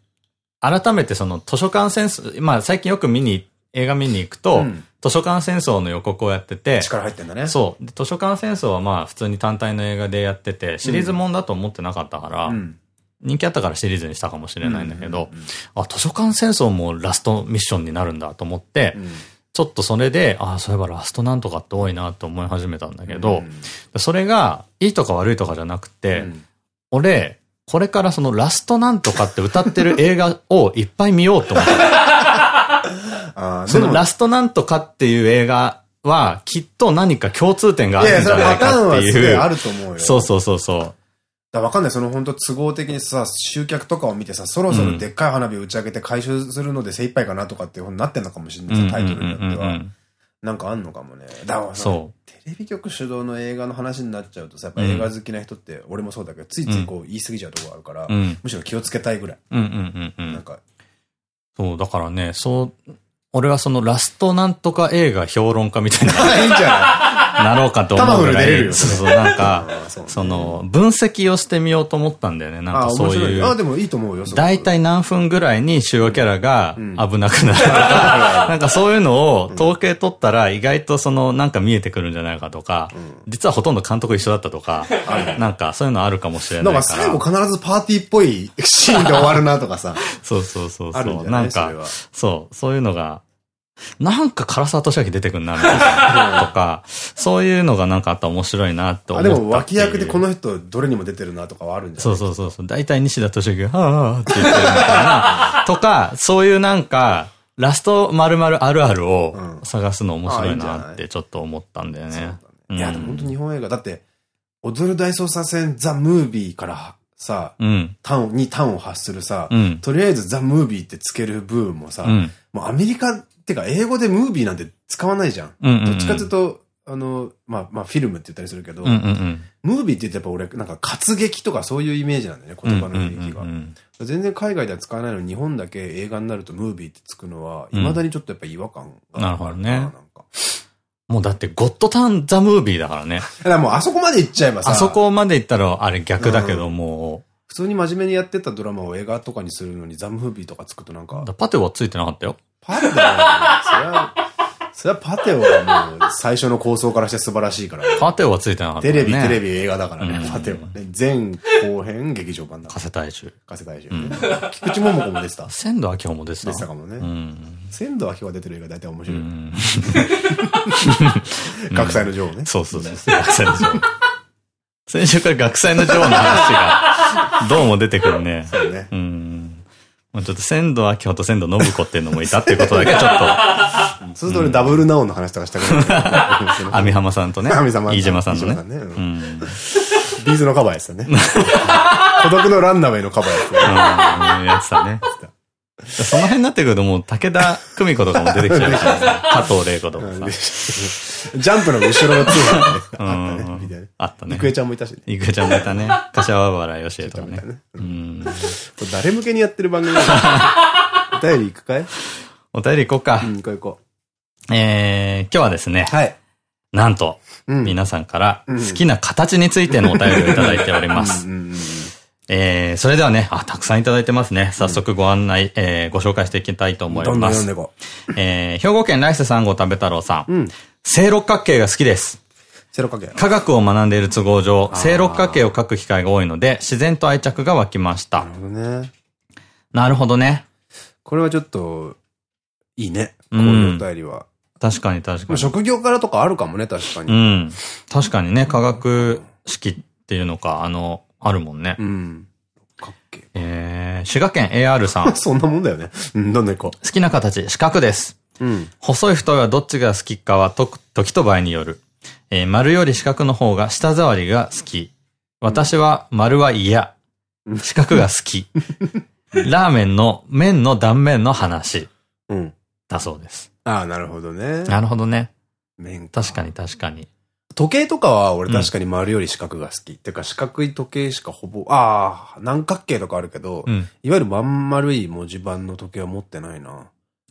改めてその図書館戦争、まあ最近よく見に、映画見に行くと、うん、図書館戦争の予告をやってて、力入ってんだね。そう。図書館戦争はまあ普通に単体の映画でやってて、シリーズもんだと思ってなかったから、うん、人気あったからシリーズにしたかもしれないんだけど、あ、図書館戦争もラストミッションになるんだと思って、うんちょっとそれで、ああ、そういえばラストなんとかって多いなと思い始めたんだけど、うん、それがいいとか悪いとかじゃなくて、うん、俺、これからそのラストなんとかって歌ってる映画をいっぱい見ようと思った。そのラストなんとかっていう映画はきっと何か共通点があるんじゃないかっていう。あると思うよ。そうそうそうそう。だわかんない。その本当都合的にさ、集客とかを見てさ、そろそろでっかい花火を打ち上げて回収するので精一杯かなとかっていうふうになってんのかもしれないタイトルによっては。なんかあんのかもね。だからそう。テレビ局主導の映画の話になっちゃうとさ、やっぱ映画好きな人って、俺もそうだけど、ついついこう言い過ぎちゃうとこあるから、むしろ気をつけたいぐらい。なんか。そう、だからね、そう、俺はそのラストなんとか映画評論家みたいな。いいんじゃない？なろうかと思うぐらい。そうそう、なんか、その、分析をしてみようと思ったんだよね。なんかそういう。あ、でもいいと思うよ。大体何分ぐらいに主要キャラが危なくなるとか、なんかそういうのを統計取ったら意外とその、なんか見えてくるんじゃないかとか、実はほとんど監督一緒だったとか、なんかそういうのあるかもしれないから。なんか最後必ずパーティーっぽいシーンで終わるなとかさ。そうそうそうそう。なんか、そう、そういうのが、なんか唐沢俊明出てくんな、みたいな。とか、そういうのがなんかあったら面白いなって思ったあ、でも脇役でこの人どれにも出てるなとかはあるんじゃない？そうそうそう。大体西田敏行が、はぁって言ってるみたいな。とか、そういうなんか、ラスト〇〇あるあるを探すの面白いなってちょっと思ったんだよね。いや、でも本当日本映画、だって、踊る大捜査線ザ・ムービーからさ、うん、単に単を発するさ、うん、とりあえずザ・ムービーってつける部分もさ、うん、もうアメリカってか英語でムービーなんて使わないじゃん。どっちかというと、あの、まあ、まあ、フィルムって言ったりするけど、ムービーって言ってやっぱ俺、なんか活劇とかそういうイメージなんだよね、言葉の響きが。全然海外では使わないのに日本だけ映画になるとムービーってつくのは、未だにちょっとやっぱ違和感があるな。なるほどね。なんか。もうだって、ゴッドタウンザムービーだからね。だからもうあそこまで行っちゃえばさ。あそこまで行ったらあれ逆だけども、普通に真面目にやってたドラマを映画とかにするのにザムービーとかつくとなんか。パテはついてなかったよ。パテは、それは、それはパテオはもう最初の構想からして素晴らしいから、ね。パテオはついてなかった、ね。テレビ、テレビ、映画だからね。うん、パテオはね。前後編劇場版だ加瀬大衆。加瀬大衆、ね。菊池桃子も出てた。仙道明穂も出てた。出てたかもね。うん、仙道明穂が出てる映画大体面白い。学祭の女王ね。そうそうそう。学祭の女王。先週から学祭の女王の話が、どうも出てくるね。そうね。うん。ちょっと仙道明穂と仙道信子っていうのもいたっていうことだけ ちょっと。そうすると俺ダブルナオンの話とかしたくなる。網浜さんとね。網浜飯島さんとね。ビーズのカバーやつたね。孤独のランナウェイのカバーやつた。うん、やつたね。その辺になってくるともう武田久美子とかも出てきちゃうし、加藤玲子とかさ。ジャンプの後ろの通販あったね。みたいな。あったね。郁恵ちゃんもいたしね。郁恵ちゃんもいたね。柏原よしえとかね。うん。誰向けにやってる番組 お便り行くかい？お便り行こうか。うん、行こう行こう。えー、今日はですね。はい。なんと、皆さんから好きな形についてのお便りをいただいております。えー、それではね、あ、たくさんいただいてますね。早速ご案内、えー、ご紹介していきたいと思います。どんどん読んでいこう。えー、兵庫県来世3号食べ太郎さん。うん、正六角形が好きです。正六角形科学を学んでいる都合上、正六角形を書く機会が多いので、自然と愛着が湧きました。なるほどね。なるほどね。これはちょっと、いいね。こういうお便りは。確かに確かに。職業からとかあるかもね、確かに。うん。確かにね、科学式っていうのか、あの、あるもんね。うん。かっけえー、滋賀県 AR さん。そんなもんだよね。うん、どんどん行こう。好きな形、四角です。うん。細い太いはどっちが好きかはと、時と場合による。えー、丸より四角の方が舌触りが好き。私は丸は嫌。四角が好き。ラーメンの麺の断面の話。うん。だそうです。ああ、なるほどね。なるほどね。麺確かに確かに。時計とかは俺確かに丸より四角が好き。うん、てか四角い時計しかほぼ、ああ、南角形とかあるけど、うん、いわゆるまん丸い文字盤の時計は持ってないな。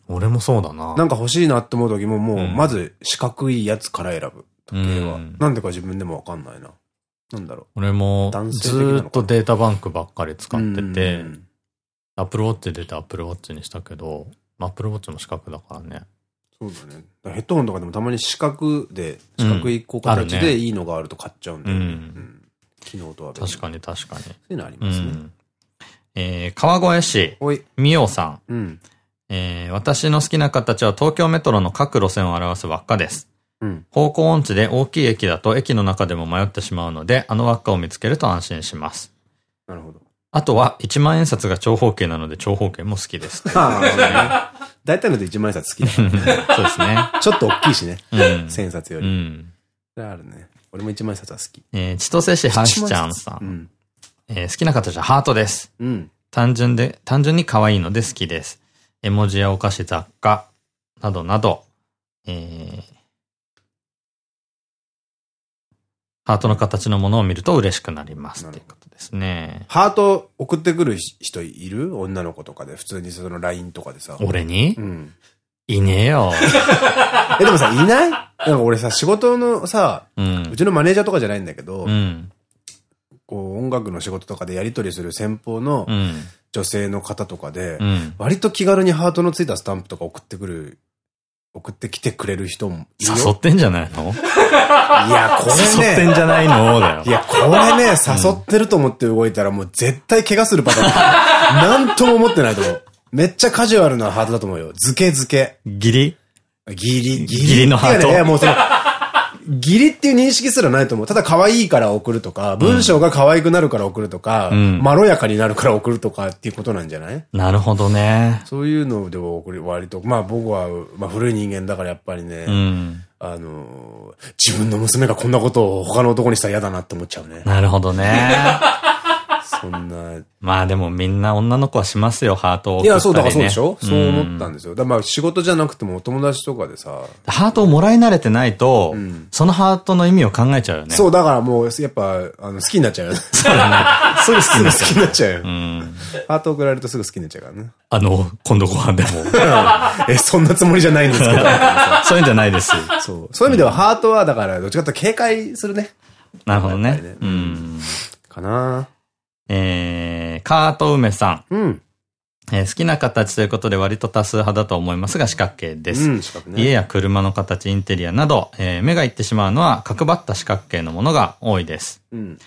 俺もそうだな。なんか欲しいなって思う時ももう、まず四角いやつから選ぶ。時計は。うん、なんでか自分でもわかんないな。なんだろう。俺も、ずっとデータバンクばっかり使ってて、アップルウォッチ出てアップルウォッチにしたけど、アップルウォッチも四角だからね。そうだね。ヘッドホンとかでもたまに四角で、四角いこう形でいいのがあると買っちゃうんで、うん機能とは確かに確かに。そういうのありますね。えー、川越市、みおさん。うん、えー、私の好きな形は東京メトロの各路線を表す輪っかです。うん、方向音痴で大きい駅だと駅の中でも迷ってしまうので、あの輪っかを見つけると安心します。なるほど。あとは、一万円札が長方形なので長方形も好きです。大体ので一万円札好きだ、ね。そうですね。ちょっと大きいしね。うん、千冊より。うん。それあるね。俺も一万円札は好き。えー、千歳市はしちゃんさん。うん、えー、好きな形はハートです。うん。単純で、単純に可愛いので好きです。絵文字やお菓子雑貨、などなど、えー、ハートの形のものを見ると嬉しくなります。っていうことですね。ハート送ってくる人いる？女の子とかで、普通にその LINE とかでさ。俺に？うん。いねえよ。え、でもさ、いない？なんか俺さ、仕事のさ、うん、うちのマネージャーとかじゃないんだけど、うん、こう、音楽の仕事とかでやり取りする先方の女性の方とかで、うん、割と気軽にハートのついたスタンプとか送ってくる送ってきてくれる人も誘ってんじゃないの？いや、これね。誘ってんじゃないの？だよ。いや、これね、誘ってると思って動いたらもう絶対怪我するパターン。なんとも思ってないと思う。めっちゃカジュアルなハートだと思うよ。漬け漬け。ギリ？ギリ、ギリ。ギリのハート。いや、もうその、義理っていう認識すらないと思う。ただ可愛いから送るとか、文章が可愛くなるから送るとか、うん、まろやかになるから送るとかっていうことなんじゃない？なるほどね。そういうので送る、割と、まあ僕は、まあ古い人間だからやっぱりね、うん、あの、自分の娘がこんなことを他の男にしたら嫌だなって思っちゃうね。なるほどね。そんな。まあでもみんな女の子はしますよ、ハートを、ね。いや、そう、だからそうでしょ、うん、そう思ったんですよ。だまあ仕事じゃなくてもお友達とかでさ。ハートをもらい慣れてないと、うん、そのハートの意味を考えちゃうよね。そう、だからもう、やっぱ、あの、好きになっちゃうよね。そうだね。すぐ好きになっちゃう。好きになっちゃうよ。うん。ハート送られるとすぐ好きになっちゃうからね。あの、今度ご飯でも。え、そんなつもりじゃないんですけど。そういうんじゃないです。そう。そういう意味ではハートは、だから、どっちかというと警戒するね。なるほどね。うん。かなえー、カート梅さん。うん。えー、好きな形ということで割と多数派だと思いますが四角形です。うんね、家や車の形、インテリアなど、えー、目がいってしまうのは角張った四角形のものが多いです。うん、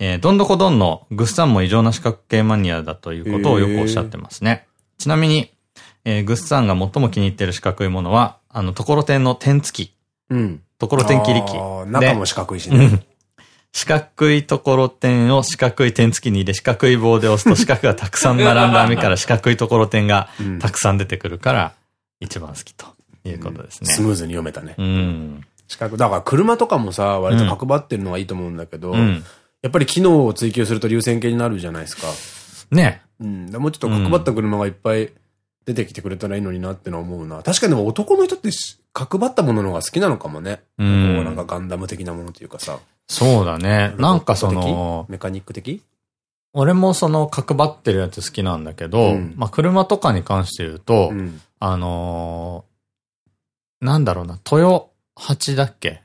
えー、どんどこどんのグッサンも異常な四角形マニアだということをよくおっしゃってますね。ちなみに、えー、グッサンが最も気に入っている四角いものは、あの、ところてんの点付き。うん。ところてん切り器。中も四角いしね。四角いところてんを四角い点付きに入れ、四角い棒で押すと四角がたくさん並んだ網から四角いところてんがたくさん出てくるから、一番好きということですね。スムーズに読めたね。うん。四角、だから車とかもさ、割と角張ってるのはいいと思うんだけど、うん、やっぱり機能を追求すると流線形になるじゃないですか。ね。うん。もうちょっと角張った車がいっぱい出てきてくれたらいいのになってのは思うな。確かにでも男の人って角張ったものの方が好きなのかもね。うん。なんかガンダム的なものというかさ。そうだね。なんかその、メカニック的？俺もその角張ってるやつ好きなんだけど、うん、まあ車とかに関して言うと、うん、あのー、なんだろうな、豊八だっけ？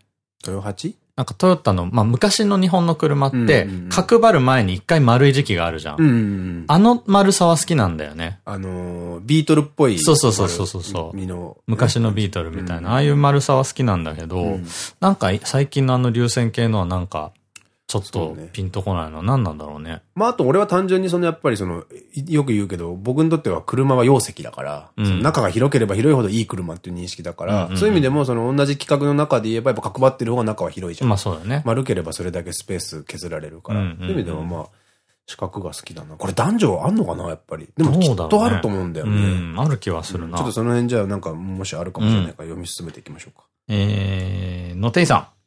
豊八？なんかトヨタの、まあ昔の日本の車って、角張る前に一回丸い時期があるじゃん。あの丸さは好きなんだよね。あのー、ビートルっぽい。そうそうそうそうそう。昔のビートルみたいな、ああいう丸さは好きなんだけど、うん、なんか最近のあの流線形のはなんか、ちょっとピンとこないのは何なんだろうね。まああと俺は単純にそのやっぱりその、よく言うけど、僕にとっては車は容積だから、うん、中が広ければ広いほどいい車っていう認識だから、そういう意味でもその同じ企画の中で言えばやっぱ角張ってる方が中は広いじゃん。まあそうだね。丸ければそれだけスペース削られるから。そういう意味でもまあ、四角が好きだな。これ男女あんのかなやっぱり。でもきっとあると思うんだよね。うん、ある気はするな。ちょっとその辺じゃあなんかもしあるかもしれないから読み進めていきましょうか。えー、のていさん。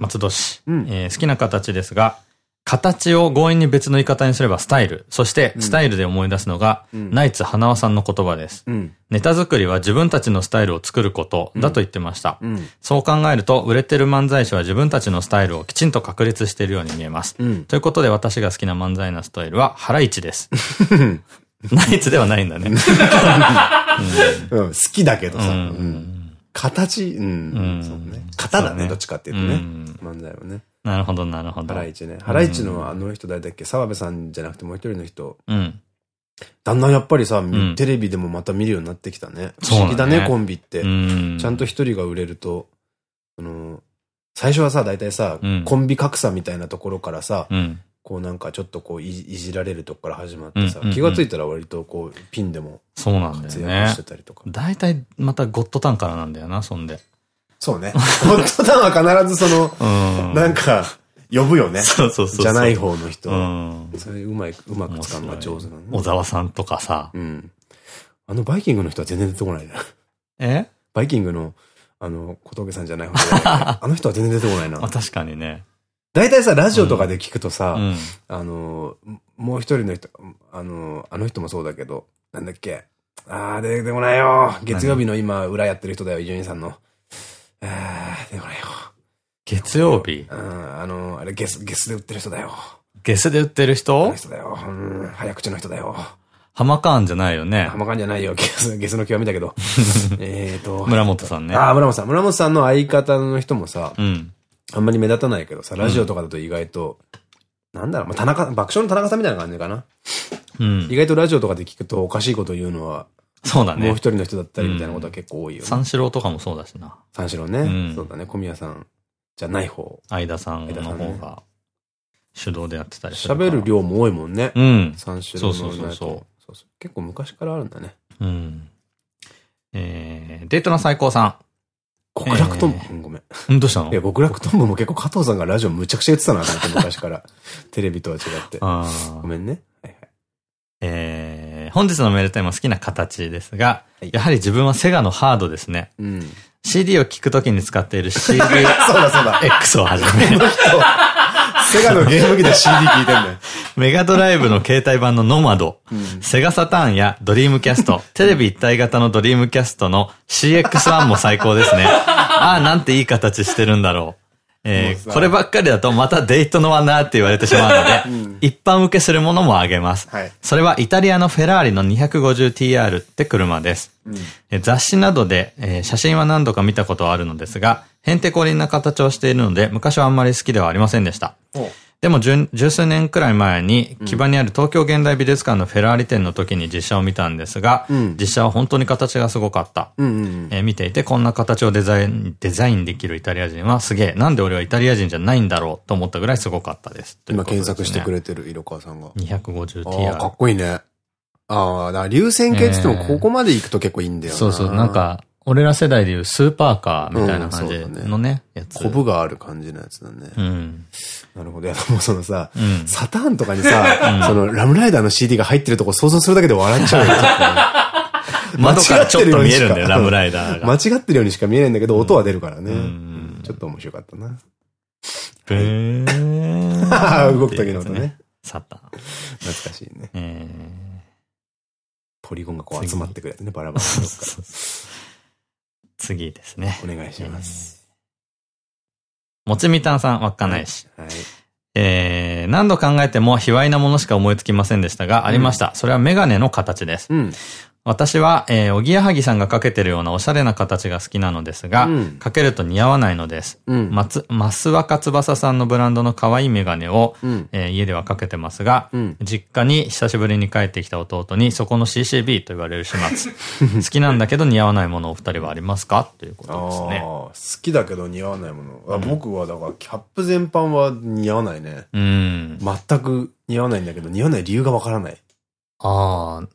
松戸市。うん、えー、好きな形ですが、形を強引に別の言い方にすればスタイル。そして、スタイルで思い出すのが、うん、ナイツ花輪さんの言葉です。うん、ネタ作りは自分たちのスタイルを作ることだと言ってました。うん、そう考えると、売れてる漫才師は自分たちのスタイルをきちんと確立しているように見えます。ということで、私が好きな漫才のスタイルは、ハライチです。ナイツではないんだね。好きだけどさ。形、うん。そうね。型だね、どっちかっていうとね。漫才はね。なるほど、なるほど。ハライチね。ハライチのあの人誰だっけ？澤部さんじゃなくてもう一人の人。うん。だんだんやっぱりさ、テレビでもまた見るようになってきたね。不思議だね、コンビって。ちゃんと一人が売れると、その、最初はさ、大体さ、コンビ格差みたいなところからさ、こうなんかちょっとこういじられるとこから始まってさ、気がついたら割とこうピンでもそうなんだよね。してたりとか。大体またゴッドタンからなんだよな、そんで。そうね。ゴッドタンは必ずその、なんか、呼ぶよね。そうそうそう。じゃない方の人。それうまい、うまく使うのが上手なの、小沢さんとかさ。うん。あのバイキングの人は全然出てこないね。え？バイキングの、あの、小峠さんじゃない方 あの人は全然出てこないな。確かにね。大体さ、ラジオとかで聞くとさ、あの、もう一人の人、あの、あの人もそうだけど、なんだっけ。あー、出てこないよ。月曜日の今、裏やってる人だよ、伊集院さんの。ああ、でもねよ。月曜日？うん、あの、あれゲス、ゲスで売ってる人だよ。ゲスで売ってる人？人だよ。うん、早口の人だよ。ハマカーンじゃないよね。ハマカーンじゃないよ。ゲス、ゲスの極みだけど。えっと。村本さんね。ああ、村本さん。村本さんの相方の人もさ、うん。あんまり目立たないけどさ、ラジオとかだと意外と、うん、なんだろう、まあ、田中、爆笑の田中さんみたいな感じかな。うん。意外とラジオとかで聞くとおかしいこと言うのは、そうだね。もう一人の人だったりみたいなことは結構多いよね。三四郎とかもそうだしな。三四郎ね。そうだね。小宮さんじゃない方。相田さんの方が手動でやってたりする。喋る量も多いもんね。うん。三四郎のそうそうそう。結構昔からあるんだね。うん。えー、デートの最高さん。極楽とんぼ、ごめん。どうしたの？いや、極楽とんぼも結構加藤さんがラジオむちゃくちゃ言ってたなと思って、昔から。テレビとは違って。ごめんね。はいはい。えー、本日のメールテーマ好きな形ですが、やはり自分はセガのハードですね。うん。CD を聴くときに使っている CD そうだそうだ。X をはじめ、セガのゲーム機で CD 聞いてんだよ。メガドライブの携帯版のノマド、セガサターンやドリームキャスト、テレビ一体型のドリームキャストの CX1 も最高ですね。ああ、なんていい形してるんだろう。えー、こればっかりだとまたデートのはなって言われてしまうので、一般受けするものもあげます。はいそれはイタリアのフェラーリの 250TR って車です。えー雑誌などで、えー写真は何度か見たことはあるのですが、へんてこりんな形をしているので、昔はあんまり好きではありませんでした。でも十、十数年くらい前に、木場にある東京現代美術館のフェラーリ展の時に実写を見たんですが、実写は本当に形がすごかった。えー見ていて、こんな形をデザイン、デザインできるイタリア人はすげえ。なんで俺はイタリア人じゃないんだろうと思ったぐらいすごかったです。今検索してくれ。れてる色川さんが。ああ、か 250TR っ。こいいね。ああ、だから流線形って言ってもここまで行くと結構いいんだよな。そうそう、なん、か、俺ら世代でいうスーパーカーみたいな感じのね、やつ。コブがある感じのやつだね。うん。なるほど。いや、もうそのさ、んサターンとかにさ、そのラムライダーの CD が入ってるとこ想像するだけで笑っちゃうよちょっとね。窓からちょっと見えるんだよ、ラムライダーが。間違ってるようにしか見えないんだけど、音は出るからね。ちょっと面白かったな。ブーン。動く時の音ね。。サタン。懐かしいね。えポリゴンがこう集まってくるやつね、バラバラのとこかー、次ですね。ら。お願いします。もちみたんさん、稚内市。はい。えー、何度考えても卑猥なものしか思いつきませんでしたが、ありました。それはメガネの形です。うん。私は、えー、おぎやはぎさんがかけてるようなおしゃれな形が好きなのですが、うんかけると似合わないのです。うん。松、増若翼さんのブランドの可愛いメガネを、うん。えー家ではかけてますが、うん実家に久しぶりに帰ってきた弟に、そこの CCB と言われる始末。好きなんだけど似合わないものお二人はありますか？ということですね。好きだけど似合わないもの。あ僕はだから、キャップ全般は似合わないね。うん。全く似合わないんだけど、似合わない理由がわからない。ああ、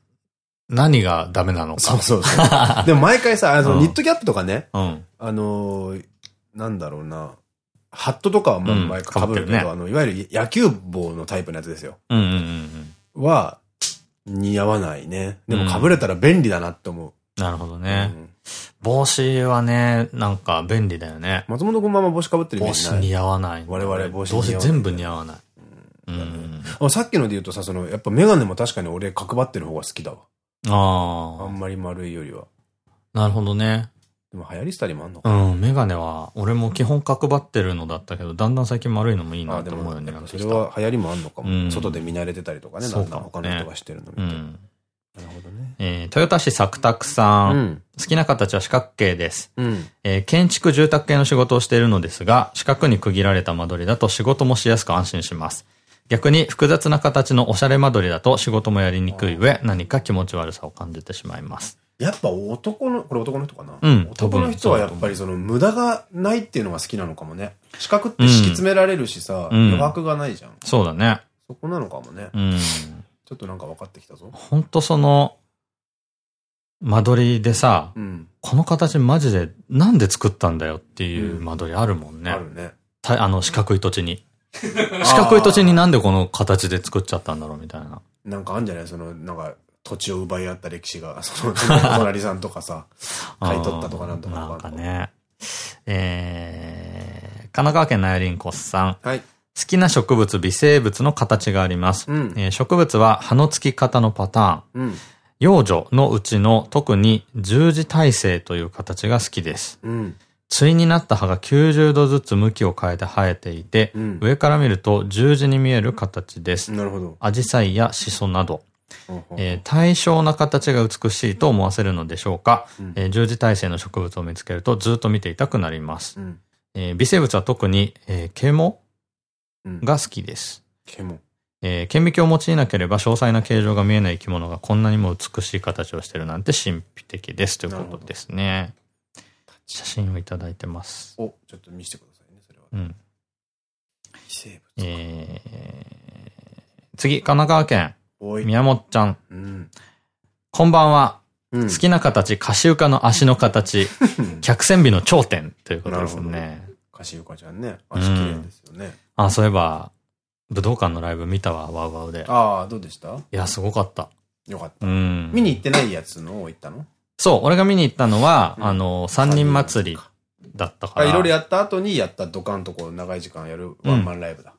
何がダメなのか。そうそうそう。でも毎回さ、あの、うんニットキャップとかね、うん。あのー、なんだろうな、ハットとかはまあうん毎回被るけど、被ってるねあの、いわゆる野球帽のタイプのやつですよ。うんうんうんうん。は、似合わないね。でも被れたら便利だなって思う。なるほどうね。ん帽子はね、なんか便利だよね。松本くんまま帽子被ってるイメ帽ージない。子似合わない。我々帽子似合わない帽子全部似合わない。さっきので言うとさ、その、やっぱメガネも確かに俺角張ってる方が好きだわ。ああんまり丸いよりは。あ、なるほどね。でも流行りしたりもあんのかうん、メガネは、俺も基本角張ってるのだったけど、だんだん最近丸いのもいいな。あ、でも、なと思うようにやっぱそれ。は流行りもあんのかも。うん外で見慣れてたりとかね、だそうんか他の人がしてるの見て。うん。なるほどね。えー、豊田市作拓さん。うん。好きな形は四角形です。うん。えー建築住宅系の仕事をしているのですが、四角に区切られた間取りだと仕事もしやすく安心します。逆に複雑な形のおしゃれ間取りだと仕事もやりにくい上、何か気持ち悪さを感じてしまいます。やっぱ男の、これ男の人かな？うん男の人はやっぱりその無駄がないっていうのが好きなのかもね。四角って敷き詰められるしさ、うん余白がないじゃん。そうだね。そこなのかもね。うん。ちょっとなんか分かってきたぞ。ほんとその、間取りでさ、うん。この形マジでなんで作ったんだよっていう間取りあるもんね。あるね。たあの四角い土地に。四角い土地になんでこの形で作っちゃったんだろうみたいな。なんかあんじゃない？その、なんか、土地を奪い合った歴史が、その、隣さんとかさ、買い取ったとかなんとかなんかね。えー、神奈川県ナヤリンコスさん。はい。好きな植物、微生物の形があります。うんえー植物は葉の付き方のパターン。うん。幼女のうちの特に十字体制という形が好きです。うん。対になった葉が90度ずつ向きを変えて生えていて、うん上から見ると十字に見える形です。なるほど。アジサイやシソなど、えー対称な形が美しいと思わせるのでしょうか、うんえー十字体制の植物を見つけるとずっと見ていたくなります。うん。えー微生物は特に、えー、ケモうん。が好きです。獣。えー顕微鏡を用いなければ詳細な形状が見えない生き物がこんなにも美しい形をしてるなんて神秘的ですということですね。写真をいただいてます。お、ちょっと見せてくださいね、それは。うん。微生物。えー、次、神奈川県。宮本ちゃん。うん。こんばんは。好きな形、カシウカの足の形、客船美の頂点ということですね。カシウカちゃんね。足綺麗ですよね。あ、そういえば、武道館のライブ見たわ、ワウワウで。ああ、どうでした？いや、すごかった。よかった。うん。見に行ってないやつのを行ったの？そう、俺が見に行ったのは、あの、三人祭りだったから。いろいろやった後にやったドカンとこう長い時間やるワンマンライブだ。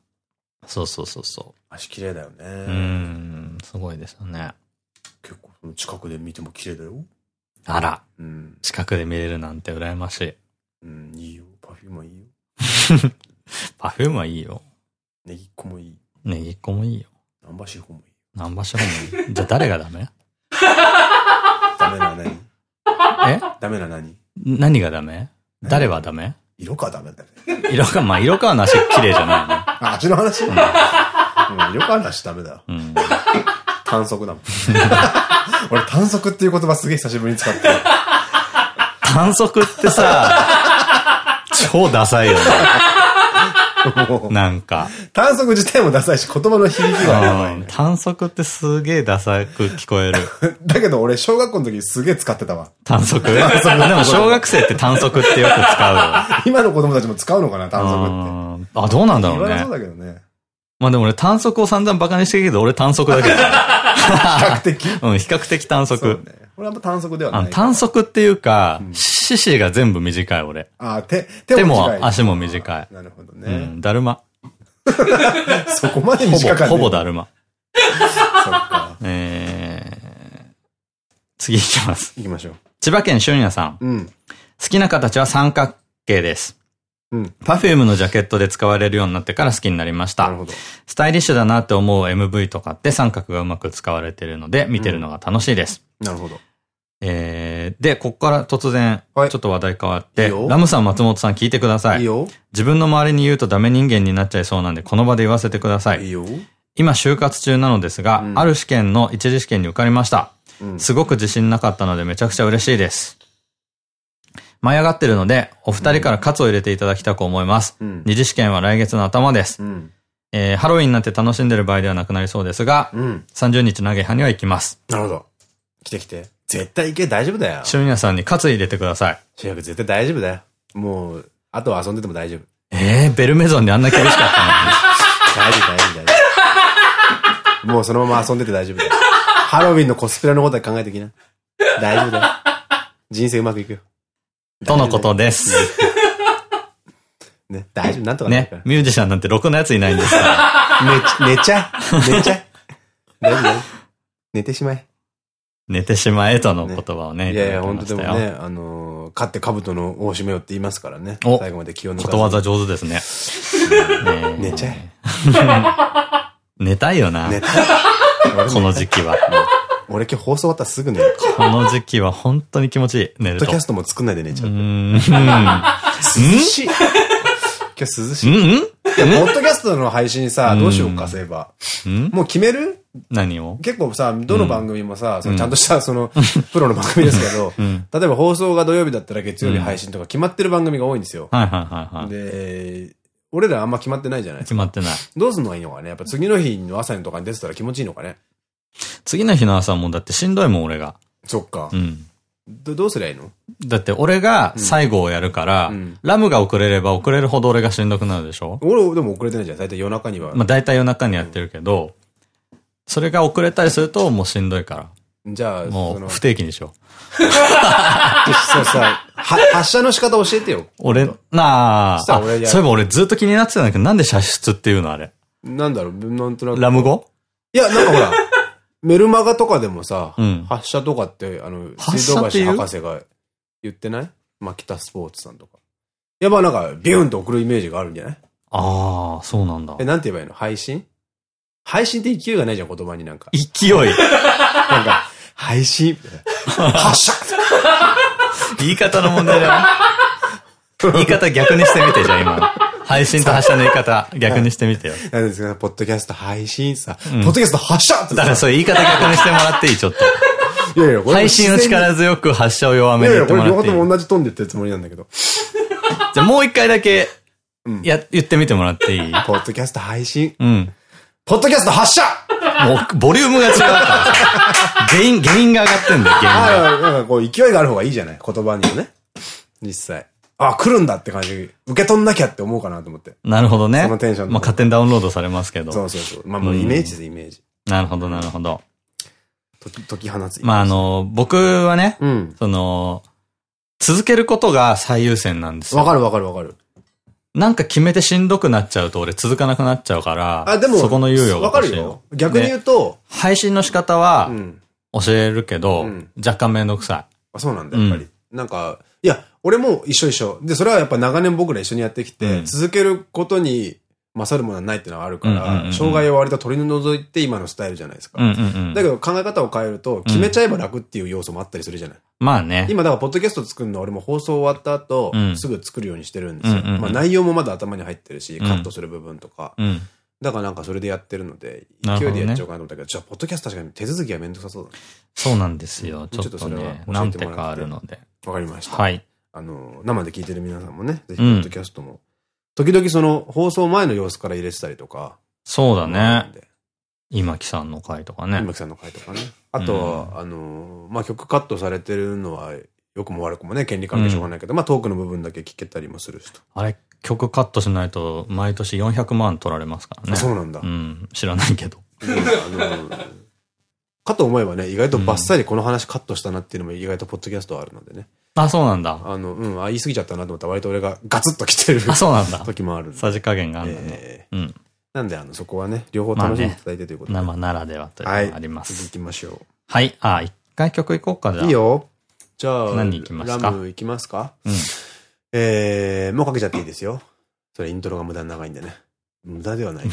そうそうそうそ足綺麗だよね。う。うん、すごいですよね。結構近くで見ても綺麗だよ。あら、うん。近くで見れるなんて羨ましい。うん、いいよ。 Perfume はいいよ。Perfume はいいよ。 Negicco もいい。 Negicco もいいよ。ナンバーシフォンもいい。ナンバーションもいい。じゃあ誰がダメ？ダメな何？え？ダメな何？何がダメ？誰はダメ？色かダメだね。色か、まあ色かはなし綺麗じゃないね。あ、足の話？うん。色かなしダメだ。うん。短足だもん。俺短足っていう言葉すげえ久しぶりに使ってる。短足ってさ、超ダサいよね。なんか。短足自体もダサいし、言葉の響きがやばいうんね。短足ってすげえダサく聞こえる。だけど俺、小学校の時すげえ使ってたわ。短足？でも小学生って短足ってよく使うよ。今の子供たちも使うのかな、短足って。うんあ、どうなんだろうね言わなそう。だけどね。まあでも俺短足を散々バカにしてるけど、俺短足だけどね。比較的。うん、比較的短足。そうね。俺はあんま短足ではない。短足っていうか、四肢が全部短い俺。あ、手、手手もも短い。足も短い。なるほどうね。ん、だるま。そこまで短かった。ほぼだるま。そっか。えー、次行きます。行きましょう。千葉県俊也さん。うん。好きな形は三角形です。うん。パフュームのジャケットで使われるようになってから好きになりましたなる。ほど。スタイリッシュだなって思う MV とかって三角がうまく使われているので見てるのが楽しいです。なるほど。えー、で、ここから突然、ちょはいっと話題変わって、いいよラムさん、松本さん聞いてください。いいよ。自分の周りに言うとダメ人間になっちゃいそうなんで、この場で言わせてください。い。今、就活中なのですが、うんある試験の一次試験に受かりました。うん。すごく自信なかったのでめちゃくちゃ嬉しいです。舞い上がってるので、お二人から喝を入れていただきたく思います。うん二次試験は来月の頭です。うん。えーハロウィンなんて楽しんでる場合ではなくなりそうですが、うん。30日投げ派には行きます。なるほど。来て来て。絶対行け、大丈夫だよ。俊也さんに喝入れてください。主役絶対大丈夫だよ。もう、あとは遊んでても大丈夫。えー、ベルメゾンであんな厳しかった大丈夫、大丈夫、大丈夫。もうそのまま遊んでて大丈夫だよ。ハロウィンのコスプレのことは考えてきな。大丈夫だよ。人生うまくいくよ。のとのことです。ね、大丈夫、なんとかね。ミュージシャンなんてろくなやついないんですから。寝 ち、寝ちゃえ。寝ちゃえ。大丈夫だよ。寝てしまえ。寝てしまえとの言葉をね。いやいや、本当でもね、あのー、勝って兜の大締めよって言いますからね。お最後まで気を抜かずことわざ上手ですね。ね 寝ちゃえ。寝たいよな。寝た。この時期は。俺今日放送終わったらすぐ寝る。この時期は本当に気持ちいい。寝ると。ポッドキャストも作んないで寝ちゃう。うん涼しい。今日涼しい。うんいや、ポッドキャストの配信さ、どうしようか、そういえば。うん？もう決める？何を？結構さ、どの番組もさ、そのちゃんとした、その、プロの番組ですけど、例えば放送が土曜日だったら月曜日配信とか決まってる番組が多いんですよ。はいはいはいはい。で、俺らあんま決まってないじゃないですか。決まってない。どうすんのがいいのかねやっぱ次の日の朝とかに出てたら気持ちいいのかね次の日の朝もだってしんどいもん俺が。そっかう。ん。どどうすりゃいいの？だって俺が最後をやるから、うんラムが遅れれば遅れるほど俺がしんどくなるでしょ？俺、でも遅れてないじゃん。大体夜中には。まあ大体夜中にやってるけど、それが遅れたりするともうしんどいから。じゃあ、そう不定期にしよう。そうさ、は発射の仕方教えてよ。俺、なあそういえば俺ずっと気になってたんだけど、なんで射出っていうのあれ？なんだろう、なんとなく。ラム語？いや、なんかほら、メルマガとかでもさ、うん発射とかって、あの、発水道橋博士が言ってない？牧田スポーツさんとか。やっぱなんか、ビューンと送るイメージがあるんじゃない？ああ、そうなんだえ、。なんて言えばいいの？配信？配信って勢いがないじゃん、言葉になんか。勢い。なんか、配信？発射 言い方の問題じゃない言い方逆にしてみて、じゃあ今。配信と発射の言い方、逆にしてみてよ。なんですか、ポッドキャスト配信さ、んポッドキャスト発射ってだからそう言い方逆にしてもらっていい、ちょっと。いやいや、これ配信を力強く発射を弱いやいや、めに言ってこれ両方もらっていいとも同じトーンで言ってるつもりなんだけど。じゃあもう一回だけうん、や、言ってみてもらっていい？ポッドキャスト配信。うん。ポッドキャスト発射もう、ボリュームが違うからさ。原因、原因が上がってんだよ、原因が。あなんかこう、勢いがある方がいいじゃない？言葉にもね。実際。あ、来るんだって感じ。受け取んなきゃって思うかなと思って。なるほどね。そのテンションまあ、勝手にダウンロードされますけど。そうそうそう。まあまあ、イメージです、イメージ。なるほど、なるほど。解き、放つ。まあ、あ、の、僕はね、うん。その、続けることが最優先なんですよ。わかるわかるわかる。なんか決めてしんどくなっちゃうと俺続かなくなっちゃうから、あ、でも、そこの猶予がわか欲しいのるよ。逆に言うと、配信の仕方はうん。教えるけど、うん若干めんどくさあ、そうなんだ、やっぱり。なんか、いや、俺も一緒一緒。で、それはやっぱ長年僕ら一緒にやってきて、うん続けることに勝るものはないっていうのはあるかうんうんうんうんら、障害を割と取り除いて今のスタイルじゃないですか。だけど考え方を変えると、決めちゃえば楽っていう要素もあったりするじゃない。まあね。今、だから、ポッドキャスト作るのは俺も放送終わった後、うんすぐ作るようにしてるんですよ。うんうんうんまあ内容もまだ頭に入ってるし、うんカットする部分とか。うん。だからなんかそれでやってるので、勢いでやっちゃおうかなと思ったけど、じゃあ、ポッドキャスト確かに手続きがめんどくさそうだね。そうなんですよ。ちょっとそれね、教えてもらってなんてかあるので。わかりました。はい。あの、生で聞いてる皆さんもね、ぜひ、ポうんッドキャストも、時々その、放送前の様子から入れてたりとか。そうだね。今木さんの回とかね。今木さんの回とかね。あとは、あの、まあ、曲カットされてるのは、良くも悪くもね、権利関係しょうがないけど、まあ、トークの部分だけ聞けたりもするしと。あれ、曲カットしないと毎年400万取られますからね。あそうなんだ。うん。知らないけど。うんあの、かと思えばね、意外とバッサリこの話カットしたなっていうのも意外とポッドキャストはあるのでね。あ、そうなんだ。あの、うん、あ、言い過ぎちゃったなと思ったら割と俺がガツッと来てるあ、そうなんだ。時もある。さじ加減があるんだね。えうん。ーなんで、あの、そこはね、両方楽しんでいただいてということで。生ならではというのはい。がありま次行す。きましょはい。あ、一回曲いこうか、じゃう。あ。いいよ。じゃあ、何行きますか？ラム行きますか？うん。えー、もうかけちゃっていいですよ。それイントロが無駄に長いんでね。無駄ではないけ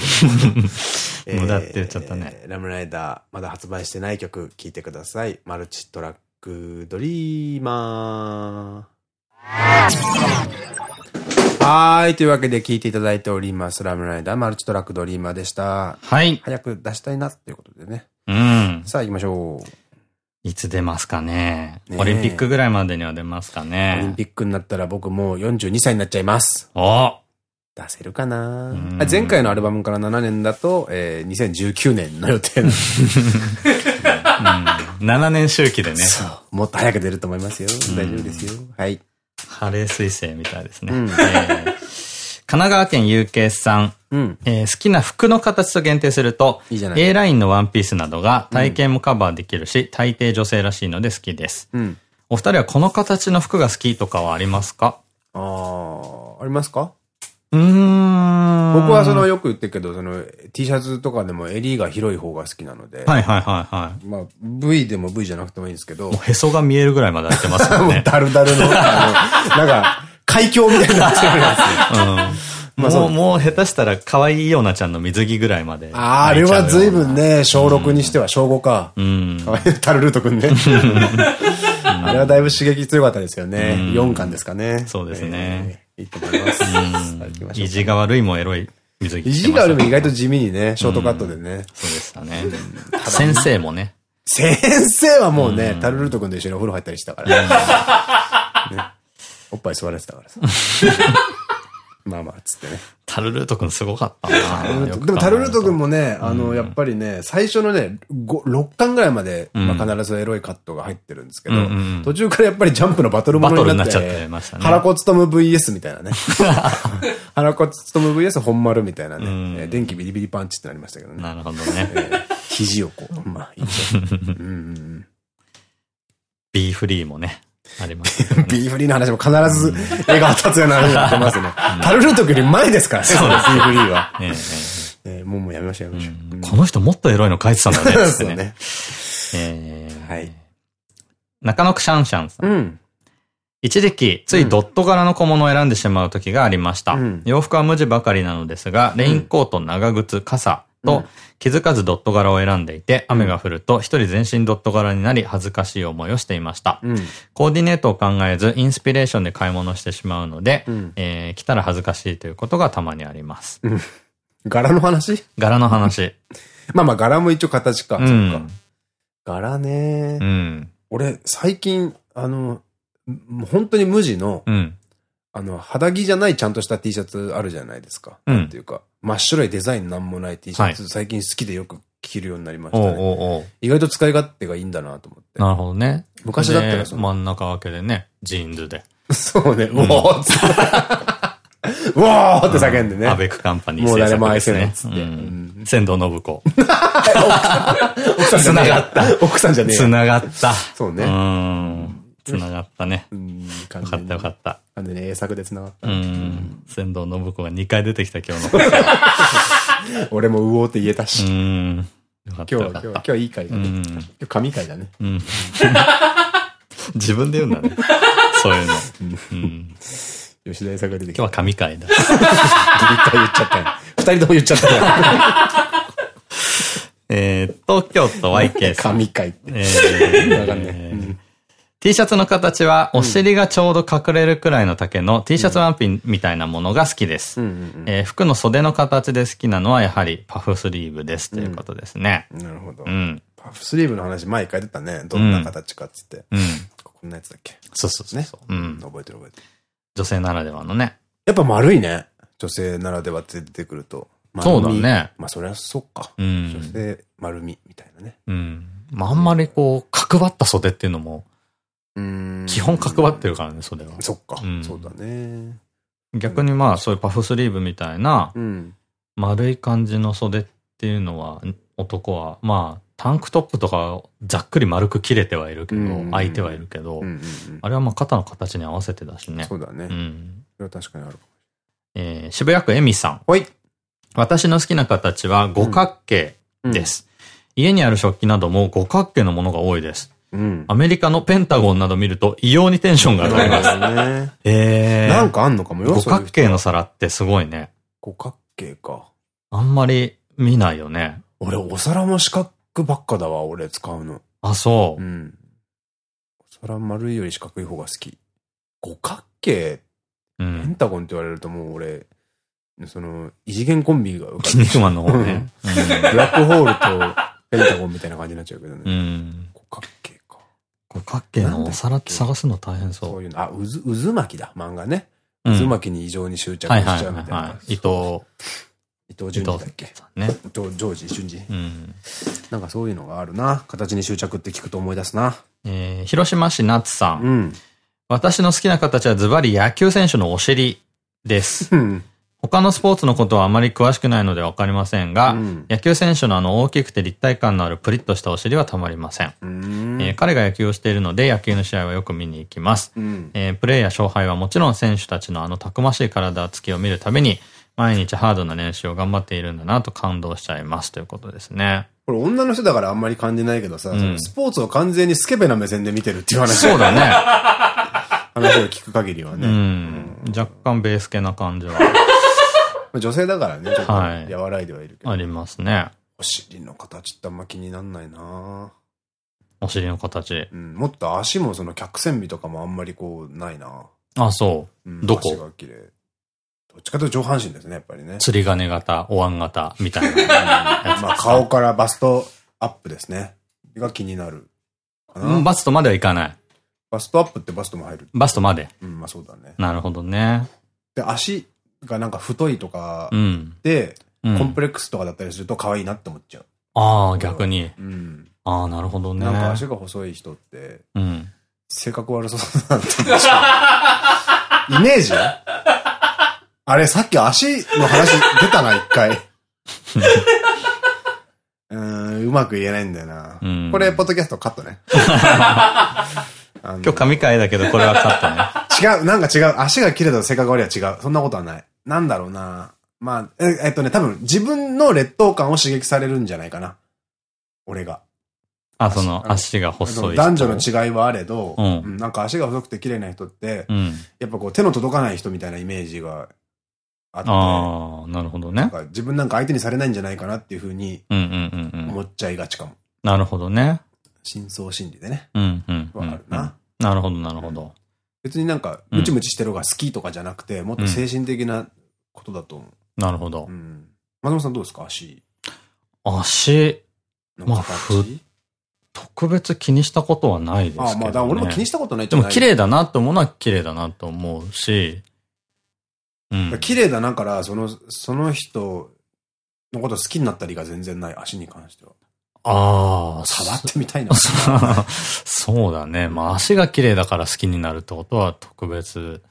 ど。無駄って言っちゃったねえーラムライダー、まだ発売してない曲、聴いてください。マルチトラックドリーマー。はーい。というわけで聴いていただいております。ラムライダー、マルチトラックドリーマーでした。はい。早く出したいな、ということでね。うん。さあ行きましょう。いつ出ますかね。オリンピックぐらいまでには出ますかオリンね。ピックになったら僕もう42歳になっちゃいます。お出せるかな？前回のアルバムから7年だと、えー、2019年の予定 うん。7年周期でね。そう。もっと早く出ると思いますよ。大丈夫ですよ。はい。ハレー彗星みたいですね。うんえー神奈川県有形さん。うん。えー好きな服の形と限定すると、いい A ラインのワンピースなどが体型もカバーできるし、大抵女性らしいので好きです。うん。お二人はこの形の服が好きとかはありますか？あー、ありますか？僕はその、よく言ってるけど、その T シャツとかでも襟が広い方が好きなので、はいはいはいはい。まあ V でも V じゃなくてもいいんですけど、へそが見えるぐらいまで開いてますよね。ダルダルの、なんか、海峡みたいになってるやつ。うん。もう、もう下手したら可愛いようなちゃんの水着ぐらいまで。あーあれは随分。ね、小6にしては小5か。うん。かわいいタルルートくんね。あれはだいぶ刺激強かったですよね。うん4巻ですかね。そうですねえー。いいと思います。意地が悪いもエロい水着意地があるも意外と地味にね、ショートカットでね。そうでしたね。先生もね。先生はもうね、タルルート君と一緒にお風呂入ったりしたから。ねおっぱい座らせてたからさ。まあまあ、つってね。タルルートくんすごかったなでもタルルート君も。もね、あの、やっぱりね、最初のね、5 6巻ぐらいまで、うんまあ必ずエロいカットが入ってるんですけどうんうんうん、途中からやっぱりジャンプのバトルものになって、バトルになっちゃってましたね原子つとむ VS みたいなね。原子つとむ VS 本丸みたいなね、電気ビリビリパンチってなりましたけどね。なるほどね。肘をこう、まあ、一応。うんうんうんビーフリーもね、ありますね。ビーフリーの話も必ず絵が立つような話になってますね。タルルート君より前ですからね、そうですビーフリーは。もうもうやめましょうやめましょう。えこの人もっとエロいの書いてたんだね。そうね。ええはい。中野くシャンシャンさん。うん。一時期、ついドット柄の小物を選んでしまう時がありました。うん洋服は無地ばかりなのですが、レインコート、長靴、傘とうん気づかずドット柄を選んでいて、雨が降ると一人全身ドット柄になり恥ずかしい思いをしていました。うん。コーディネートを考えず、インスピレーションで買い物してしまうので、うんえー来たら恥ずかしいということがたまにあります。柄の話？柄の話。まあまあ柄も一応形か。うそっかん。柄ねう。ん。俺、最近、あの、本当に無地の、うん。あの、肌着じゃないちゃんとした T シャツあるじゃないですか。うんなんていうか、真っ白いデザインなんもない T シャツ、最近好きでよく着着るようになりましたね。意外と使い勝手がいいんだなと思って。なるほどね。昔だったらその。真ん中分けでね、ジーンズで。そうね、うおーっつって。う おーって叫んでね。アベクカンパニーもう誰も愛さないっつって。仙道敦子。奥さん繋がった。奥さんじゃねえ。繋がった。そうね。うん。繋がったね。うん。よかったよかった。なんでね、栄作で繋がった。うん。仙道敦子が2回出てきた今日の。俺もうおーって言えたし。うん。今日、今日、今日はいい回だね。今日神回だね。うん。自分で言うんだね。そういうの。うん。吉田栄作が出てきた。今日は神回だ。ギリッ言っちゃったよ。二人とも言っちゃったよ。えっと、京都 YK さん。神回って。えー、わかんない。T シャツの形は、お尻がちょうど隠れるくらいの丈の T シャツワンピンみたいなものが好きです。服の袖の形で好きなのはやはりパフスリーブですということですね。なるほど。うん。パフスリーブの話前書いてたね。どんな形かっつって。うん。こんなやつだっけ？そうそうね？うん。覚えてる覚えてる。女性ならではのね。やっぱ丸いね。女性ならではって出てくると。そうだね。まあそりゃそっか。うん。女性丸みみたいなね。うん。まああんまりこう、角張った袖っていうのも、基本角張ってるからね、袖は。そっか。そうだね。逆にまあ、そういうパフスリーブみたいな、丸い感じの袖っていうのは、男は、まあ、タンクトップとかざっくり丸く切れてはいるけど、開いてはいるけど、あれはまあ肩の形に合わせてだしね。そうだね。うん。それは確かにあるかもえー、渋谷区エミさん。はい。私の好きな形は五角形です。家にある食器なども五角形のものが多いです。うん、アメリカのペンタゴンなど見ると異様にテンションが上がります。ね、えー、なんかあんのかもよ。五角形の皿ってすごいね。五角形か。あんまり見ないよね。俺、お皿も四角ばっかだわ、俺使うの。あ、そう。うん。お皿丸いより四角い方が好き。五角形、うん、ペンタゴンって言われるともう俺、その、異次元コンビが浮かんで。筋肉マンの方ね。ブラックホールとペンタゴンみたいな感じになっちゃうけどね。うん。五角形か。五角形のお皿って探すの大変そう。そういうの。あ、渦、渦巻きだ、漫画ね。渦巻きに異常に執着しちゃうみたいな。伊藤。伊藤淳二だっけ？ね。伊藤、ジョージ淳二。うん。なんかそういうのがあるな。形に執着って聞くと思い出すな。えー、広島市夏さん。うん。私の好きな形はズバリ野球選手のお尻です。うん。他のスポーツのことはあまり詳しくないのでわかりませんが、うん、野球選手のあの大きくて立体感のあるプリッとしたお尻はたまりません。んえー、彼が野球をしているので野球の試合はよく見に行きます。うん、えー、プレーや勝敗はもちろん選手たちのあのたくましい体つきを見るために、毎日ハードな練習を頑張っているんだなと感動しちゃいますということですね。これ女の人だからあんまり感じないけどさ、うん、スポーツを完全にスケベな目線で見てるっていう話。そうだね。話を聞く限りはね。うん。若干ベース系な感じは。女性だからね、ちょっと和らいではいるけど。ありますね。お尻の形ってあんま気になんないなお尻の形。うん。もっと足もその客船美とかもあんまりこう、ないなあ、そう。どこ？足が綺麗。どっちかというと上半身ですね、やっぱりね。釣り金型、お椀型、みたいな。まあ顔からバストアップですね。が気になる。バストまではいかない。バストアップってバストも入る。バストまで。うん、まあそうだね。なるほどね。で、足がなんか太いとかで、コンプレックスとかだったりすると可愛いなって思っちゃう。ああ、逆に。うん。ああ、なるほどね。なんか足が細い人って、うん。性格悪そうだなって思っちゃう。イメージ？あれ、さっき足の話出たな、一回。うん、うまく言えないんだよな。これ、ポッドキャストカットね。今日神回だけど、これはカットね。違う、なんか違う。足が切れた性格悪いは違う。そんなことはない。なんだろうな。まあ、え、えっとね、多分自分の劣等感を刺激されるんじゃないかな。俺が。あ、その足が細い男女の違いはあれど、うん、なんか足が細くて綺麗な人って、うん、やっぱこう手の届かない人みたいなイメージがあって。ああ、なるほどね。自分なんか相手にされないんじゃないかなっていうふうに思っちゃいがちかも。なるほどね。深層心理でね。うんうん。はあるな。なるほど、なるほど。別になんか、ムチムチしてる方が好きとかじゃなくて、もっと精神的なことだと思う。なるほど。うん。松本さんどうですか？足。足、まあ、ふ、特別気にしたことはないですけど、ね。あ、まあ、だ俺も気にしたことないでも綺麗だなと思うのは綺麗だなと思うし、うん。綺麗だなから、その、その人のこと好きになったりが全然ない、足に関しては。ああ、変わってみたいな。そうだね。まあ足が綺麗だから好きになるってことは特別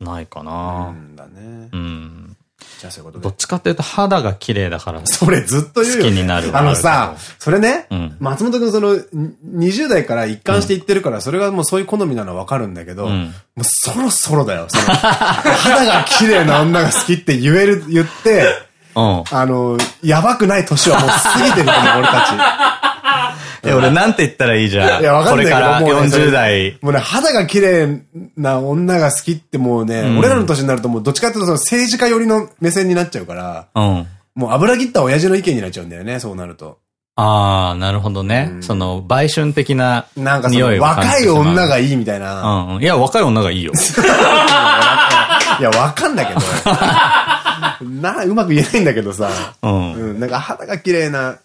ないかな。うんだね。うん。じゃあそういうことで。どっちかっていうと肌が綺麗だからそれずっと言うよ、ね。好きになるあのさ、それね、うん松本くんその、20代から一貫して言ってるから、それがもうそういう好みなのはわかるんだけど、うんもうそろそろだよ。その肌が綺麗な女が好きって言える、言って、うん。あの、やばくない年はもう過ぎてると思う、俺たえ、俺なんて言ったらいいじゃん。いやわかんないけどこれからもうねそれ40代ち。。もうね、肌が綺麗な女が好きってもうね、ん俺らの年になるともうどっちかっていうとその政治家寄りの目線になっちゃうから、うん。もう油切った親父の意見になっちゃうんだよね、そうなると。ああ、なるほどね。うんその、売春的ななんかその若い女がいいみたいな。うんうん。いや、若い女がいいよ。いや、わかんだけど。な、うまく言えないんだけどさ。うん。うん、なんか肌が綺麗な、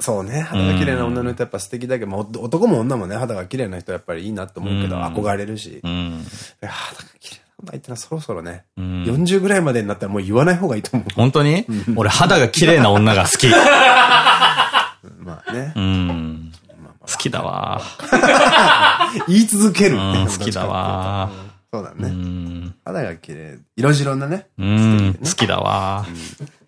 そうね、肌が綺麗な女の人やっぱ素敵だけど、まあお男も女もね、肌が綺麗な人はやっぱりいいなと思うけど、うん憧れるし。うん。肌が綺麗な女ってのはそろそろね、うん40ぐらいまでになったらもう言わない方がいいと思う。本当に？俺肌が綺麗な女が好き。まあねう。ん。好きだわ。言い続ける。うん好きだわ。うそうだね。ん。肌が綺麗。色白なね。うん。好きだわ。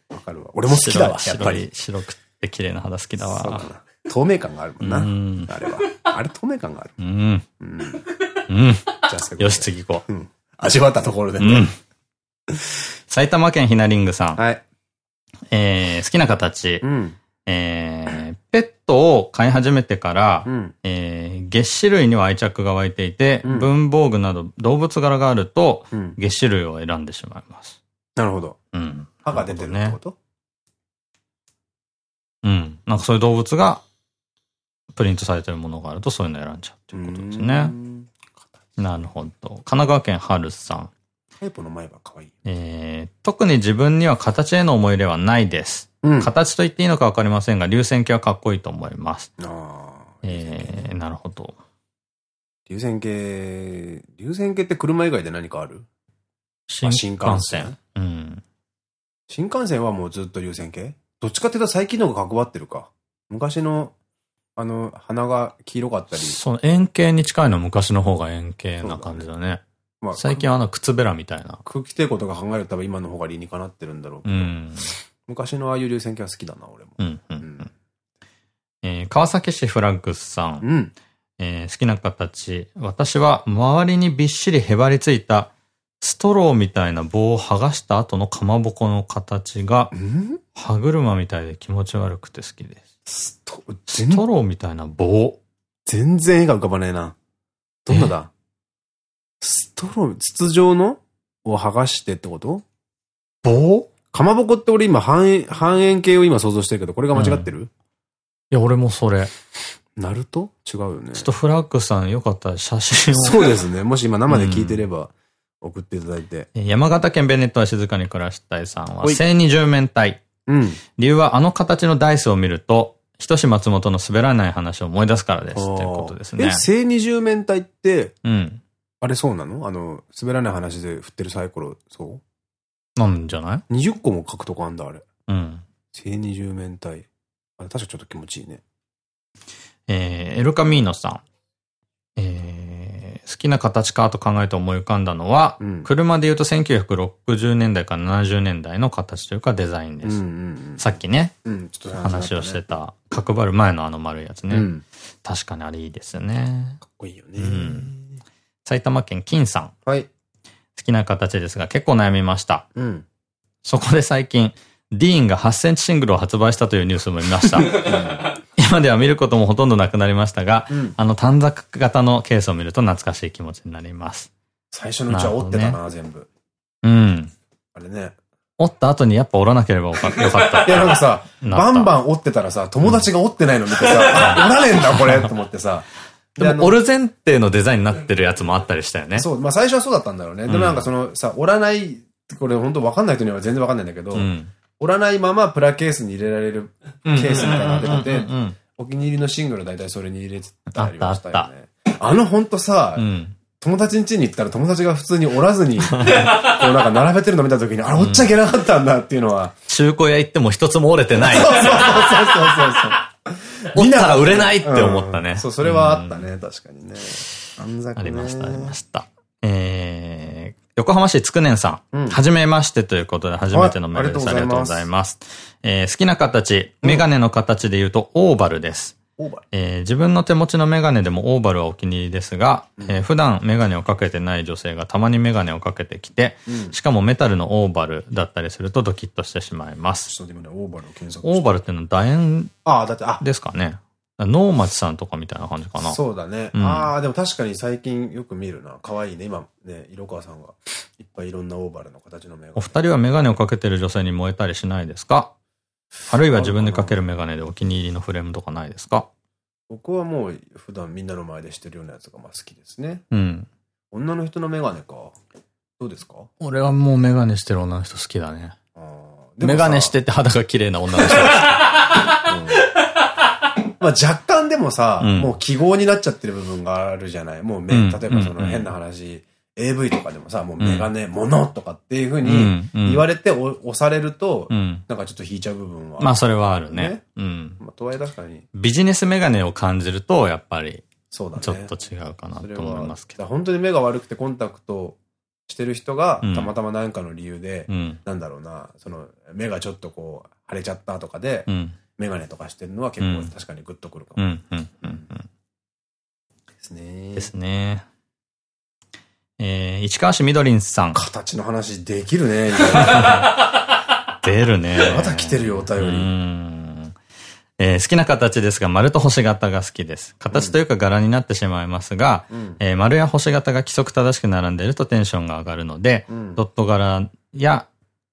わかるわ。俺も好きだわ、やっぱり。白くて綺麗な肌好きだわ。そうだな。透明感があるもんな。うんあれは。あれ透明感がある。うん。うん。じゃあよし、次行こう。うん。味わったところでうねん。。埼玉県ひなリングさん。はい。えー好きな形う。ん。えーペットを飼い始めてからう、ん。えー月種類には愛着が湧いていて、うん文房具など動物柄があると、うん。月種類を選んでしまいます。なるほど。うん。歯が出てるってねこ。と？うん。なんかそういう動物がプリントされてるものがあるとそういうの選んじゃうっていうことですね。なるほど。神奈川県春さん。タイプの前は可愛い。えー、特に自分には形への思い入れはないです。うん。あ形と言っていいのかわかりませんが、流線形はかっこいいと思います。あ。えー、なるほど。流線形、流線形って車以外で何かある？新新幹線？うん。新幹線はもうずっと流線形？どっちかっていうと最近の方が角張ってるか。昔の、あの、鼻が黄色かったり。その円形に近いのは昔の方が円形な感じだね。まあ、最近はあの靴べらみたいな。空気抵抗とか考えると多分今の方が理にかなってるんだろうけど。うん。昔のああいう流線形は好きだな、俺も。うん、う。うんん。えー川崎市フラッグスさん。うん。えー好きな形。私は周りにびっしりへばりついたストローみたいな棒を剥がした後のかまぼこの形がうん？歯車みたいで気持ち悪くて好きです。スト、ストローみたいな棒。全然絵が浮かばねえな。どんなだ？ストロー、筒状の？を剥がしてってこと？棒？かまぼこって俺今半円、半円形を今想像してるけど、これが間違ってる、いや、俺もそれ。ナルト？違うよね。ちょっとフラッグスさんよかったら写真を。そうですね。もし今生で聞いてれば送っていただいて。えー山形県ベネットは静かに暮らしたいさんは、ほい正二十面体。うん。理由はあの形のダイスを見ると、ひとし松本の滑らない話を思い出すからです。ということですねえ、。正二十面体って、うん。あれそうなの？あの、滑らない話で振ってるサイコロ、そなんじゃない？う ?20 個も書くとこあんだ、あれ。うん。正二十面体。あれ、確かちょっと気持ちいいね。えー、エルカミーノさん。えー、好きな形かと考えて思い浮かんだのは、うん車で言うと1960年代から70年代の形というかデザインです。さっきね、うん。うん、ちょっと話をしてかた、角張る前のあの丸いやつね。うん。確かにあれいいですよね。かっこいいよね。うん埼玉県金さん。はい。好きな形ですが結構悩みました。うん。そこで最近、ディーンが8センチシングルを発売したというニュースも見ました。今では見ることもほとんどなくなりましたが、うんあの短冊型のケースを見ると懐かしい気持ちになります。最初のうちは折ってたな、全部。うん。あれね。折った後にやっぱ折らなければよかよかった。いや、なんかさ、なったバンバン折ってたらさ、友達が折ってないの見てさ、あ折らねえんだ、これ、と思ってさ。でも、折る前提のデザインになってるやつもあったりしたよね。そう、まあ最初はそうだったんだろうね。でもなんかそのさ、折らない、これ本当わかんない人には全然わかんないんだけど、うん。折らないままプラケースに入れられるケースみたいなのが出ててお気に入りのシングル大体それに入れてたりはしたよね。あのほんとさ、うん。友達ん家に行ったら友達が普通に折らずに、こうなんか並べてるの見た時に、あれ折っちゃいけなかったんだっていうのは、中古屋行っても一つも折れてない。そうそうそうそうそう。折ったら売れないって思ったね。そう、それはあったね、確かにね。安ありました、ありました。えー、横浜市つくねんさん。はじめましてということで、初めてのメールです。ありがとうございます。え好きな形、メガネの形で言うと、オーバルです。えー、自分の手持ちのメガネでもオーバルはお気に入りですが、うん、えー、普段メガネをかけてない女性がたまにメガネをかけてきて、うん、しかもメタルのオーバルだったりするとドキッとしてしまいます。ね、オーバルを検索オーバルっていうのは楕円ああ、だって、あですかね。能町さんとかみたいな感じかな。そうだね。うん、ああ、でも確かに最近よく見るな。可愛いね。今ね、色川さんがいっぱいいろんなオーバルの形のメガネ。お二人はメガネをかけてる女性に燃えたりしないですか？あるいは自分でかけるメガネでお気に入りのフレームとかないですか？僕はもう普段みんなの前でしてるようなやつがまあ好きですね。うん。女の人のメガネか？どうですか？俺はもうメガネしてる女の人好きだね。メガネしてて肌が綺麗な女の人。うん、まあ若干でもさ、うん、もう記号になっちゃってる部分があるじゃない。もう例えばその変な話、AV とかでもさ、もうメガネ、ものとかっていうふうに言われて押されると、なんかちょっと引いちゃう部分は。まあそれはあるね。うん。まあとはいえ確かに。ビジネスメガネを感じると、やっぱり、そうだね。ちょっと違うかなと思いますけど。本当に目が悪くてコンタクトしてる人が、たまたま何かの理由で、なんだろうな、その、目がちょっとこう、腫れちゃったとかで、メガネとかしてるのは結構確かにグッとくるかも。ですね。ですね。えー、市川市みどりんさん。形の話できるね。出るね。まだ来てるよ、お便り。えー、好きな形ですが、丸と星型が好きです。形というか柄になってしまいますが、うん、えー、丸や星型が規則正しく並んでいるとテンションが上がるので、うん、ドット柄や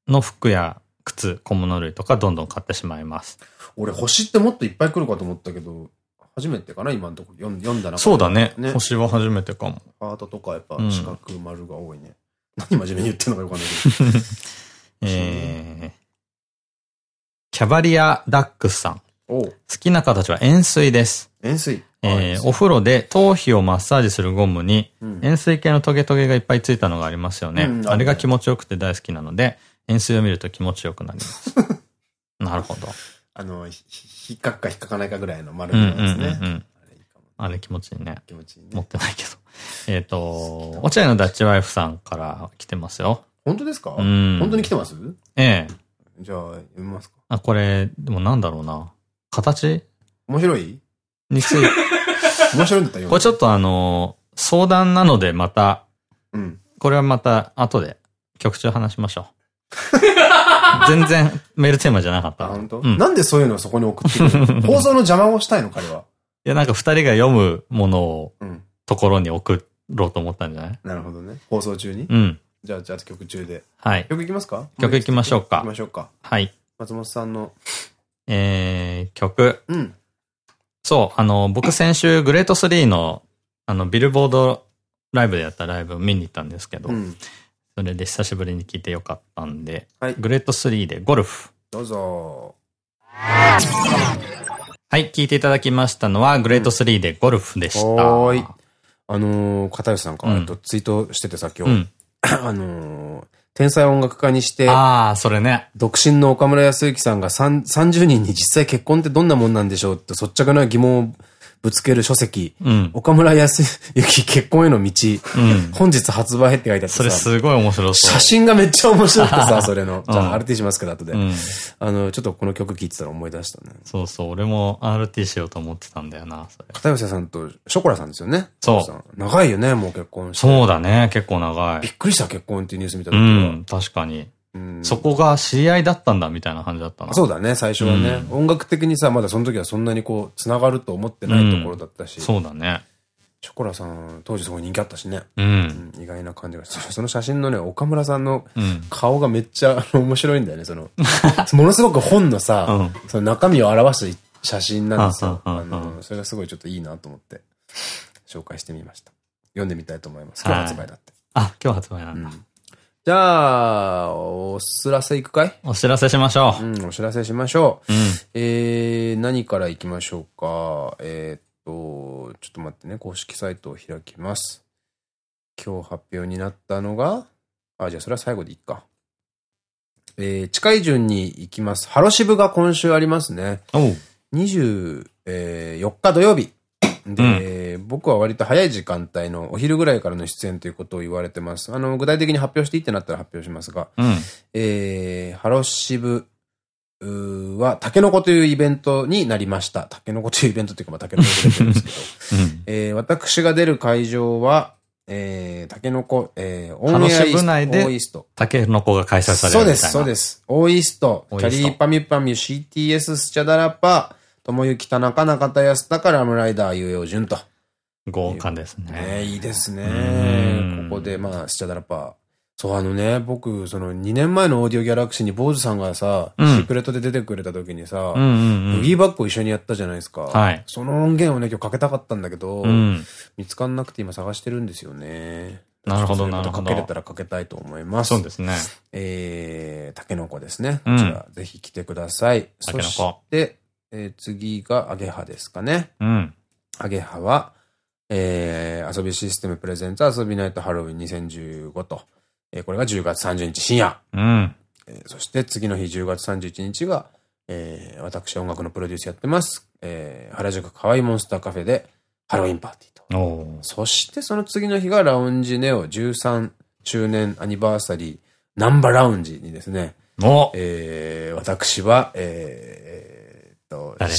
の服や靴、小物類とかどんどん買ってしまいます。俺星ってもっといっぱい来るかと思ったけど、初めてかな今のところ読んだな。そうだね。ね星は初めてかも。ハートとかやっぱ四角丸が多いね。うん、何真面目に言ってんのかよくわかんないけど。えー、キャバリアダックスさん。好きな形は円錐です。円錐えー、お風呂で頭皮をマッサージするゴムに、円錐系のトゲトゲがいっぱいついたのがありますよね。うん、あれが気持ちよくて大好きなので、円錐を見ると気持ちよくなります。なるほど。あの、引っかくか引っかかないかぐらいの丸のやつね。あれ気持ちいいね。気持ちいいね。持ってないけど。えっと、落合のダッチワイフさんから来てますよ。本当ですか？うん。本当に来てます？ええ。じゃあ、読みますかあ、これ、でもなんだろうな。形？面白い？について。面白いんだったよ。これちょっとあの、相談なのでまた、うん。これはまた後で曲中話しましょう。全然メールテーマじゃなかった。本当、うん、なんでそういうのをそこに送ってくるの？放送の邪魔をしたいの？彼は。いや、なんか二人が読むものを、ところに送ろうと思ったんじゃない？なるほどね。放送中に？うん。じゃあ、じゃあ曲中で。はい。曲いきますか？曲いきましょうか。いきましょうか。はい。松本さんの。えー、曲。うん。そう、あの、僕先週グレート3の、あの、ビルボードライブでやったライブを見に行ったんですけど、うん、それで久しぶりに聴いてよかったんで、はい、グレート3でゴルフ。どうぞ。はい、聴いていただきましたのは、グレート3でゴルフでした。はい。あのー、片吉さんから、ツイートしててさ、今日。あのー、天才音楽家にして、ああ、それね。独身の岡村康之さんが30人に実際結婚ってどんなもんなんでしょうって率直な疑問をぶつける書籍、うん、岡村康之結婚への道、うん、本日発売って書いてあってさ。それすごい面白そう。写真がめっちゃ面白くてさ、それの。じゃあ RT しますけど、後で。うん、あの、ちょっとこの曲聴いてたら思い出したね。そうそう、俺も RT しようと思ってたんだよな、それ。片寄さんとショコラさんですよね。そう。長いよね、もう結婚して。そうだね、結構長い。びっくりした結婚っていうニュース見た時は。うん、確かに。そこが知り合いだったんだみたいな感じだったな。そうだね、最初はね。音楽的にさ、まだその時はそんなにこう、繋がると思ってないところだったし。そうだね。ショコラさん、当時すごい人気あったしね。うん。意外な感じがその写真のね、岡村さんの顔がめっちゃ面白いんだよね、その。ものすごく本のさ、その中身を表す写真なんですよ。あの、それがすごいちょっといいなと思って、紹介してみました。読んでみたいと思います。今日発売だって。あ、今日発売なんだ。じゃあ、お知らせいくかい？お知らせしましょう。うん、お知らせしましょう。うん、えー、何からいきましょうか？えー、っと、ちょっと待ってね、公式サイトを開きます。今日発表になったのが、あ、じゃあそれは最後でいいか。えー、近い順に行きます。ハロシブが今週ありますね。24日土曜日。で、うん、僕は割と早い時間帯のお昼ぐらいからの出演ということを言われてます。あの、具体的に発表していいってなったら発表しますが、うん、えー、ハロシブは、タケノコというイベントになりました。タケノコというイベントというか、まあ、タケノコ出てるんですけど、うん、えー、私が出る会場は、えー、タケノコ、えー、オンエアイスト。内で、オーイスト。タケノコが開催されるそうです、そうです。オーイスト、キャリーパミュパミュ、CTS、スチャダラパ、ともゆき田中中田康隆ラムライダー、ゆえおじゅんと。豪華ですね。ねいいですね。ここで、まあ、スチャダラパそう、あのね、僕、その2年前のオーディオギャラクシーに坊主さんがさ、うん、シークレットで出てくれた時にさ、ブギーバックを一緒にやったじゃないですか。はい。その音源をね、今日かけたかったんだけど、うん、見つかんなくて今探してるんですよね。なるほど、なるほど。かけれたらかけたいと思います。そうですね。えー、タケノコですね。こちら、ぜひ来てください。そして、えー、次がアゲハですかね。うん。アゲハは、えー、遊びシステムプレゼンツ遊びナイトハロウィン2015と。えー、これが10月30日深夜。うん。えー、そして次の日10月31日が、えー、私音楽のプロデュースやってます。えー、原宿かわいモンスターカフェでハロウィンパーティーと。そしてその次の日がラウンジネオ13周年アニバーサリーナンバーラウンジにですね、えー、私は、えー、と、誰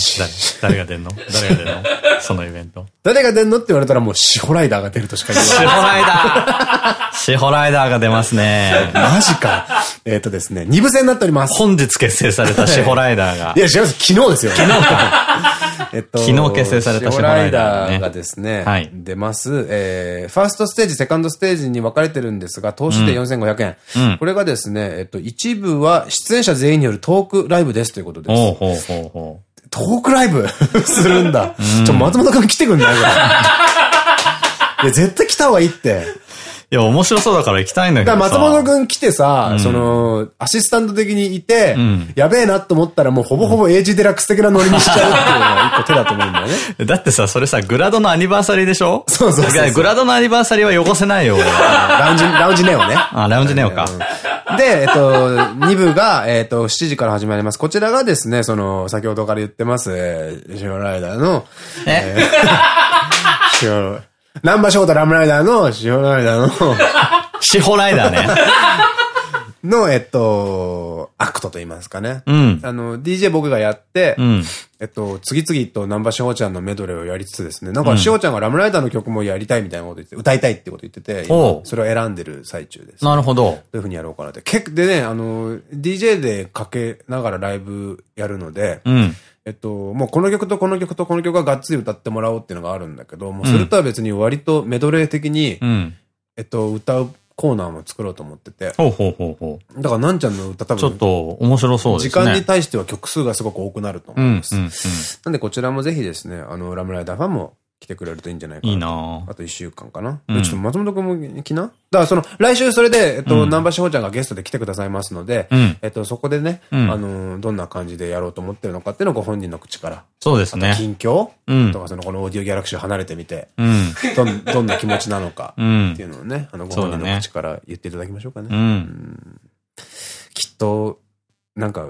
誰が出んの？誰が出んの？そのイベント。誰が出んのって言われたらもうシホライダーが出るとしか言わない。シホライダー シホライダーが出ますね。マジか。えっとですね、二部制になっております。本日結成された シホライダーが。いや、違います。昨日ですよ。昨日か。えっと、昨日結成されたシホライダーがですね、はい、出ます。えー、ファーストステージ、セカンドステージに分かれてるんですが、投資で4500円。うん、これがですね、えっと、一部は出演者全員によるトークライブですということです。ほうほうほうほう。トークライブ するんだ。ちょ、松本くん来てくんない？これ。いや、絶対来た方がいいって。いや、面白そうだから行きたいんだけど松本くん来てさ、うん、その、アシスタント的にいて、うん、やべえなと思ったらもうほぼほぼエイジデラックス的なノリにしちゃうっていうのが一個手だと思うんだよね。だってさ、それさ、グラドのアニバーサリーでしょ？そうそうそうグラドのアニバーサリーは汚せないよ。ラウンジ、ラウンジネオね。あ、ラウンジネオか。で、えっと、2部が、えっと、7時から始まります。こちらがですね、その、先ほどから言ってます、えー、シオライダーの、え？シオ、ナンバーショートラムライダーの、シオライダーの、シホライダーね。の、えっと、アクトと言いますかね。うん。あの、DJ 僕がやって、うん。えっと、次々とナンバーシホちゃんのメドレーをやりつつですね、なんかシホちゃんがラムライダーの曲もやりたいみたいなこと言って、歌いたいってこと言ってて、それを選んでる最中です。なるほど。どういうふうにやろうかなって。結でね、あの、DJ でかけながらライブやるので、うん。えっと、もうこの曲とこの曲とこの曲はがっつり歌ってもらおうっていうのがあるんだけど、もうそれとは別に割とメドレー的に、うん、えっと、歌うコーナーも作ろうと思ってて。ほうほうほうほう。だからなんちゃんの歌多分。ちょっと面白そうですね。時間に対しては曲数がすごく多くなると思います。なんでこちらもぜひですね、あの、ラムライダーファンも来てくれるといいんじゃないかな。いいなあと一週間かな。うん、ちょっと松本くんも来な？だからその、来週それで、えっと、南波志保ちゃんがゲストで来てくださいますので、うん、えっと、そこでね、うん、あの、どんな感じでやろうと思ってるのかっていうのをご本人の口から。そうですね。近況、とか、その、このオーディオギャラクシーを離れてみて、ど、どんな気持ちなのか、っていうのをね、あの、ご本人の口から言っていただきましょうかね。きっと、なんか、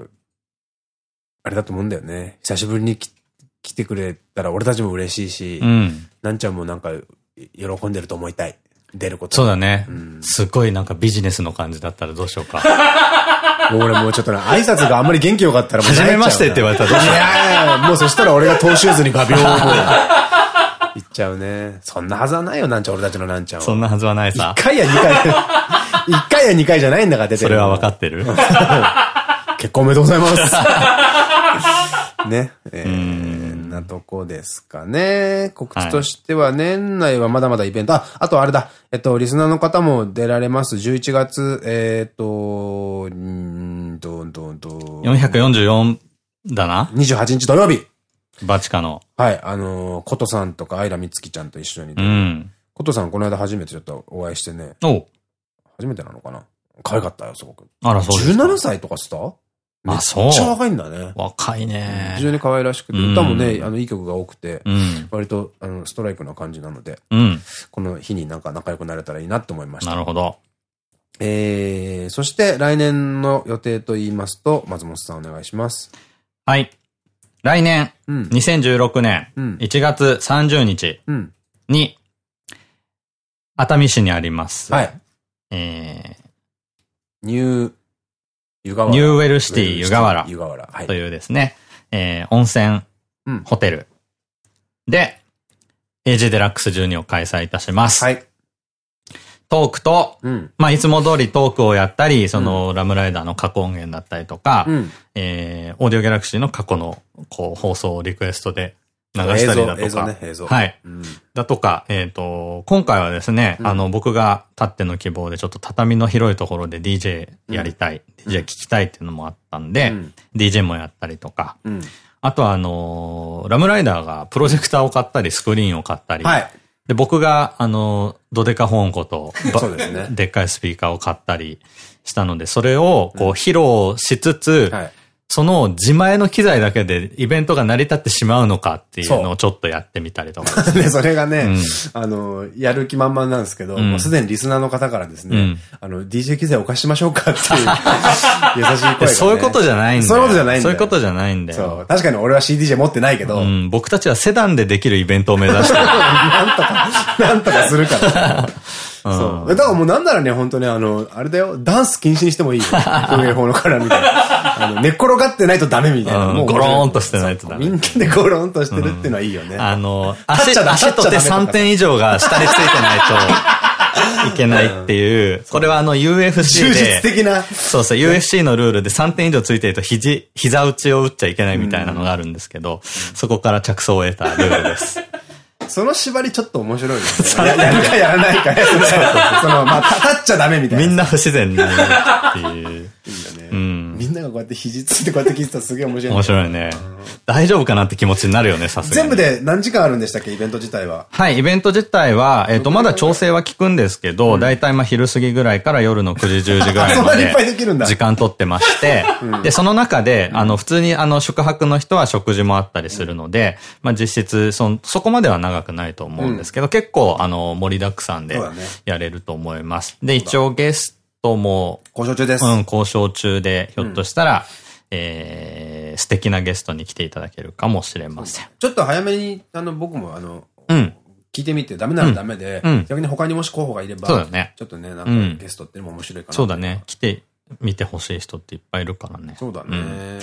あれだと思うんだよね。久しぶりに来来てくれたら俺たちも嬉しいし、うん、なんちゃんもなんか喜んでると思いたい。出ること。そうだね。うん、すごいなんかビジネスの感じだったらどうしようか。俺もうちょっと挨拶があんまり元気よかったらもう。初めましてって言われたらどうしよう。いやいやもうそしたら俺がトーシューズに画鋲を言っちゃうね。そんなはずはないよ、なんちゃん、俺たちのなんちゃんは。そんなはずはないさ。一回や二回。一回や二回じゃないんだから出てる。それは分かってる 結婚おめでとうございます。ね。えー、なとこですかね。告知としては年内はまだまだイベント、あ、あとあれだ。えっと、リスナーの方も出られます。11月、えっと、んどんどんどん。444だな ?28 日土曜日。バチカの。はい。あのー、コトさんとか、アイラミツキちゃんと一緒に。うん。コトさんこの間初めてちょっとお会いしてね。お初めてなのかな可愛かったよ、すごく。あら、そうです17歳とかした？あ、そう。めっちゃ若いんだね。若いね。非常に可愛らしくて、歌もね、あの、いい曲が多くて、割と、あの、ストライクな感じなので、この日になんか仲良くなれたらいいなって思いました。なるほど。えー、そして来年の予定と言いますと、松本さんお願いします。はい。来年、うん、2016年1月30日に、熱海市にあります。はい。えー、ニュー。ニューウェルシティ湯河原。湯河原。はい。というですね、えー、温泉、ホテルで、エイジデラックス12を開催いたします。はい。トークと、うん、まあ、いつも通りトークをやったり、その、うん、ラムライダーの過去音源だったりとか、うん、えー、オーディオギャラクシーの過去の、こう、放送をリクエストで流したりだとか。ね、はい。うん、だとか、えっ、ー、と、今回はですね、あの、僕がたっての希望でちょっと畳の広いところで DJ やりたい、DJ 聞きたいっていうのもあったんで、DJ もやったりとか、あとはあのラムライダーがプロジェクターを買ったり、スクリーンを買ったり、はい、で、僕が、あの、ドデカホンコと、そうですね。でっかいスピーカーを買ったりしたので、それを、こう、披露しつつ、はい、その自前の機材だけでイベントが成り立ってしまうのかっていうのをちょっとやってみたりとかね。それがね、うん、あの、やる気満々なんですけど、うん、もうすでにリスナーの方からですね、うん、あの、DJ 機材お貸ししましょうかっていう優し い声が、ね、そういうことじゃないんだそういうことじゃないんだそういうことじゃないんだよ。そう。確かに俺は CDJ 持ってないけど、僕たちはセダンでできるイベントを目指してる。なんとか、なんとかするから。そう。だからもうなんならね、本当ね、あの、あれだよ、ダンス禁止にしてもいいよ。風営法の絡みで。あの、寝っ転がってないとダメみたいな。もうゴローンとしてないとダメ。みんなでゴローンとしてるっていうのはいいよね。あの、足、足と手3点以上が下についてないと。いけないっていう、これはあの UFC で、的な。そうそう、UFC のルールで3点以上ついてると肘、膝打ちを打っちゃいけないみたいなのがあるんですけど、そこから着想を得たルールです。その縛りちょっと面白いですね。やるかやらないか。その、まあ、立っちゃダメみたいな。みんな不自然にっていう。いいよね。うん。みんながこうやって肘ついてこうやって聞いてたらすげえ面白い。面白いね。大丈夫かなって気持ちになるよね、さすがに。全部で何時間あるんでしたっけ、イベント自体は。はい、イベント自体は、えっと、まだ調整は効くんですけど、だいたいまあ昼過ぎぐらいから夜の9時、10時ぐらいまで。時間取ってまして、で、その中で、あの、普通にあの、宿泊の人は食事もあったりするので、まあ実質、そ、そこまでは長くないと思うんですけど、結構、あの、盛りだくさんでやれると思います。で、一応ゲストも、交渉中です。うん、交渉中で、ひょっとしたら、えー、素敵なゲストに来ていただけるかもしれません。ちょっと早めに、あの、僕もあの、うん。聞いてみて、ダメならダメで、うん、逆に他にもし候補がいれば、そうだね。ちょっとね、なんかゲストっても面白いかな、そうだね。来てみてほしい人っていっぱいいるからね。そうだね。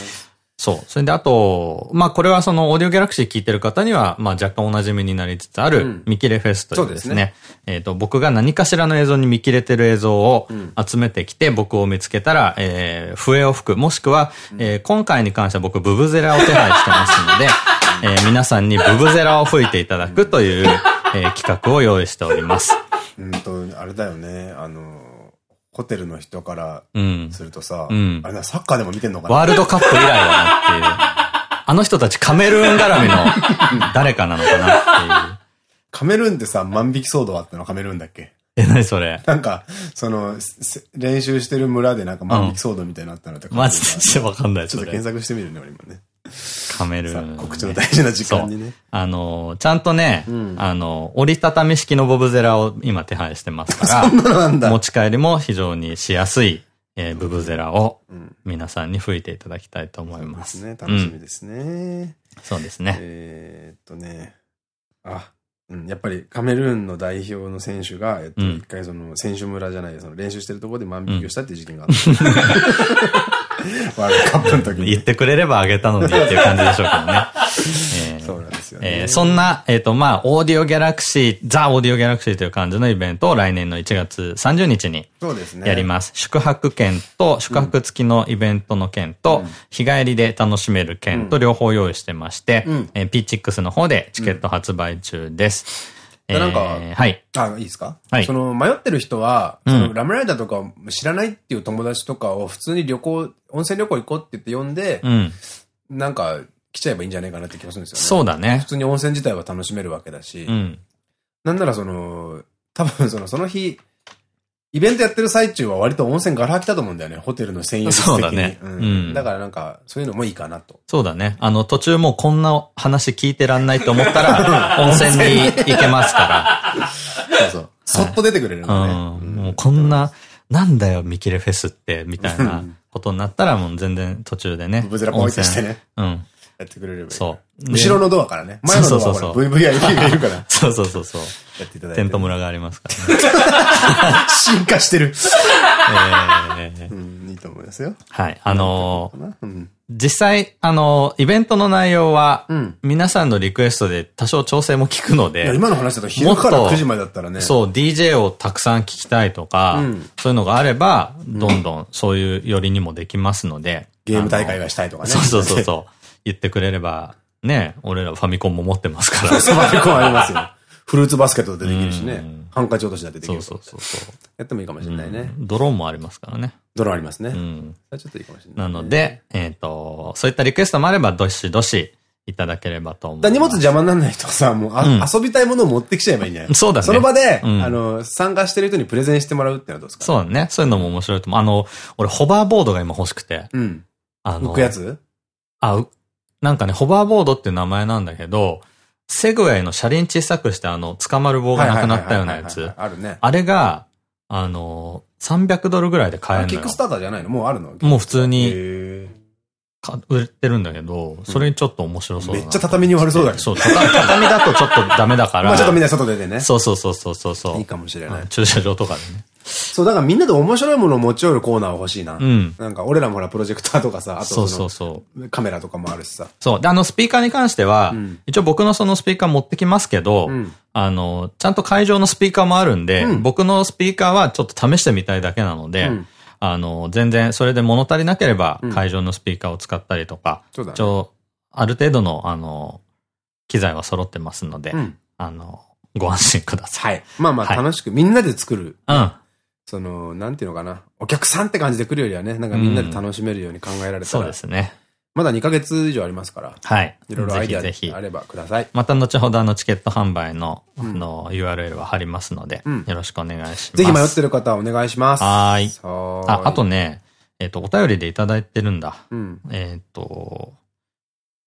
そう。それであと、まあこれはそのオーディオギャラクシー聞いてる方には、まあ若干お馴染みになりつつある、見切れフェスというですね、えっと、僕が何かしらの映像に見切れてる映像を集めてきて、僕を見つけたら、えー、笛を吹く、もしくは、えー、今回に関しては僕ブブゼラを手配してますので、えー、皆さんにブブゼラを吹いていただくという、えー、企画を用意しております。うんと、あれだよね、あのホテルの人からするとさ、うん、あれサッカーでも見てんのかな？ワールドカップ以来だなっていう。あの人たちカメルーン絡みの誰かなのかなっていう。カメルーンってさ、万引き騒動あったの？カメルーンだっけ？え、なにそれ？なんか、その、練習してる村でなんか万引き騒動みたいなのあったのって、うん、マジでわかんない。ちょっと検索してみるね、俺今ね。カメルーン。告知の大事な時間にね。あの、ちゃんとね、うん、あの、折りたたみ式のボブゼラを今手配してますから、持ち帰りも非常にしやすい、えー、ブブゼラを皆さんに吹いていただきたいと思います。そうですね、楽しみですね。うん、そうですね。えっとね、あ、うん、やっぱりカメルーンの代表の選手が、えっと、一回その選手村じゃない、その練習してるところで万引きをしたっていう事件があった。ワールドカップの時に。言ってくれればあげたのにっていう感じでしょうけどね。えー、そうなんですよね。えー、そんな、えっ、ー、と、まあ、オーディオギャラクシー、ザ・オーディオギャラクシーという感じのイベントを来年の1月30日にやります。すね、宿泊券と、宿泊付きのイベントの券と、うん、日帰りで楽しめる券と両方用意してまして、うん、えー、ピッチックスの方でチケット発売中です。なんか、はい。あ、いいですか？はい。その、迷ってる人は、その、ラムライダーとか知らないっていう友達とかを普通に旅行、温泉旅行行こうって言って呼んで、うん、なんか、来ちゃえばいいんじゃないかなって気がするんですよね。そうだね。普通に温泉自体は楽しめるわけだし、うん、なんならその、多分その、その日、イベントやってる最中は割と温泉ガラ空きだと思うんだよね。ホテルの専用そうだね。うん。だからなんか、そういうのもいいかなと。そうだね。あの、途中もうこんな話聞いてらんないと思ったら、温泉に行けますから。そうそう。そっと出てくれるのね。もうこんな、なんだよ、見切れフェスって、みたいなことになったら、もう全然途中でね。ブブゼラポイってしてね。うん。やってくれればいい。そう。後ろのドアからね。前のドアから VVIP がいるから。そうそうそうそう。やっていただいて。テント村がありますからね。進化してる。ええ。うん、いいと思いますよ。はい。あのー、実際、あの、イベントの内容は、皆さんのリクエストで多少調整も聞くので、今の話だと昼から9時までだったらね。そう、DJ をたくさん聞きたいとか、そういうのがあれば、どんどんそういう寄りにもできますので。ゲーム大会がしたいとかね。そうそうそうそう。言ってくれれば、ね、俺らファミコンも持ってますから。ファミコンありますよ。フルーツバスケットでできるしね。ハンカチ落としだってできる。そうそうそう。やってもいいかもしれないね。ドローンもありますからね。ドローンありますね。うん。ちょっといいかもしれない。なので、えっと、そういったリクエストもあれば、どしどしいただければと思う。荷物邪魔にならない人はさ、もう、遊びたいものを持ってきちゃえばいいんじゃないそうだね。その場で、あの、参加してる人にプレゼンしてもらうってのはどうですか？そうね。そういうのも面白いと思う。あの、俺、ホバーボードが今欲しくて。うん。あの、浮くやつ？あ、なんかね、ホバーボードっていう名前なんだけど、セグウェイの車輪小さくしてあの、捕まる棒がなくなったようなやつ。あるね。あれが、あの、300ドルぐらいで買えるのよ。キックスターターじゃないの？もうあるの？もう普通に、売ってるんだけど、それにちょっと面白そうめっちゃ畳に悪そうだけど。そう、畳だとちょっとダメだから。まあちょっとみんな外出てね。そうそうそうそうそう。いいかもしれない。駐車場とかでね。そう、だからみんなで面白いものを持ち寄るコーナー欲しいな。うん。なんか、俺らもほら、プロジェクターとかさ、あとそうそうそう。カメラとかもあるしさ。そう。で、あの、スピーカーに関しては、うん、一応僕のそのスピーカー持ってきますけど、うん、あの、ちゃんと会場のスピーカーもあるんで、うん、僕のスピーカーはちょっと試してみたいだけなので、あの、全然、それで物足りなければ、会場のスピーカーを使ったりとか、そうだね。ある程度の、あの、機材は揃ってますので、あの、ご安心ください。はい。まあまあ、楽しく、みんなで作る。うん。その、なんていうのかな。お客さんって感じで来るよりはね、なんかみんなで楽しめるように考えられたら、そうですね。まだ2ヶ月以上ありますから。はい。いろいろアイディアあればください。また後ほどあのチケット販売の、あの URL は貼りますので、よろしくお願いします。ぜひ迷ってる方はお願いします。はい。あ、あとね、えっと、お便りでいただいてるんだ。えっと、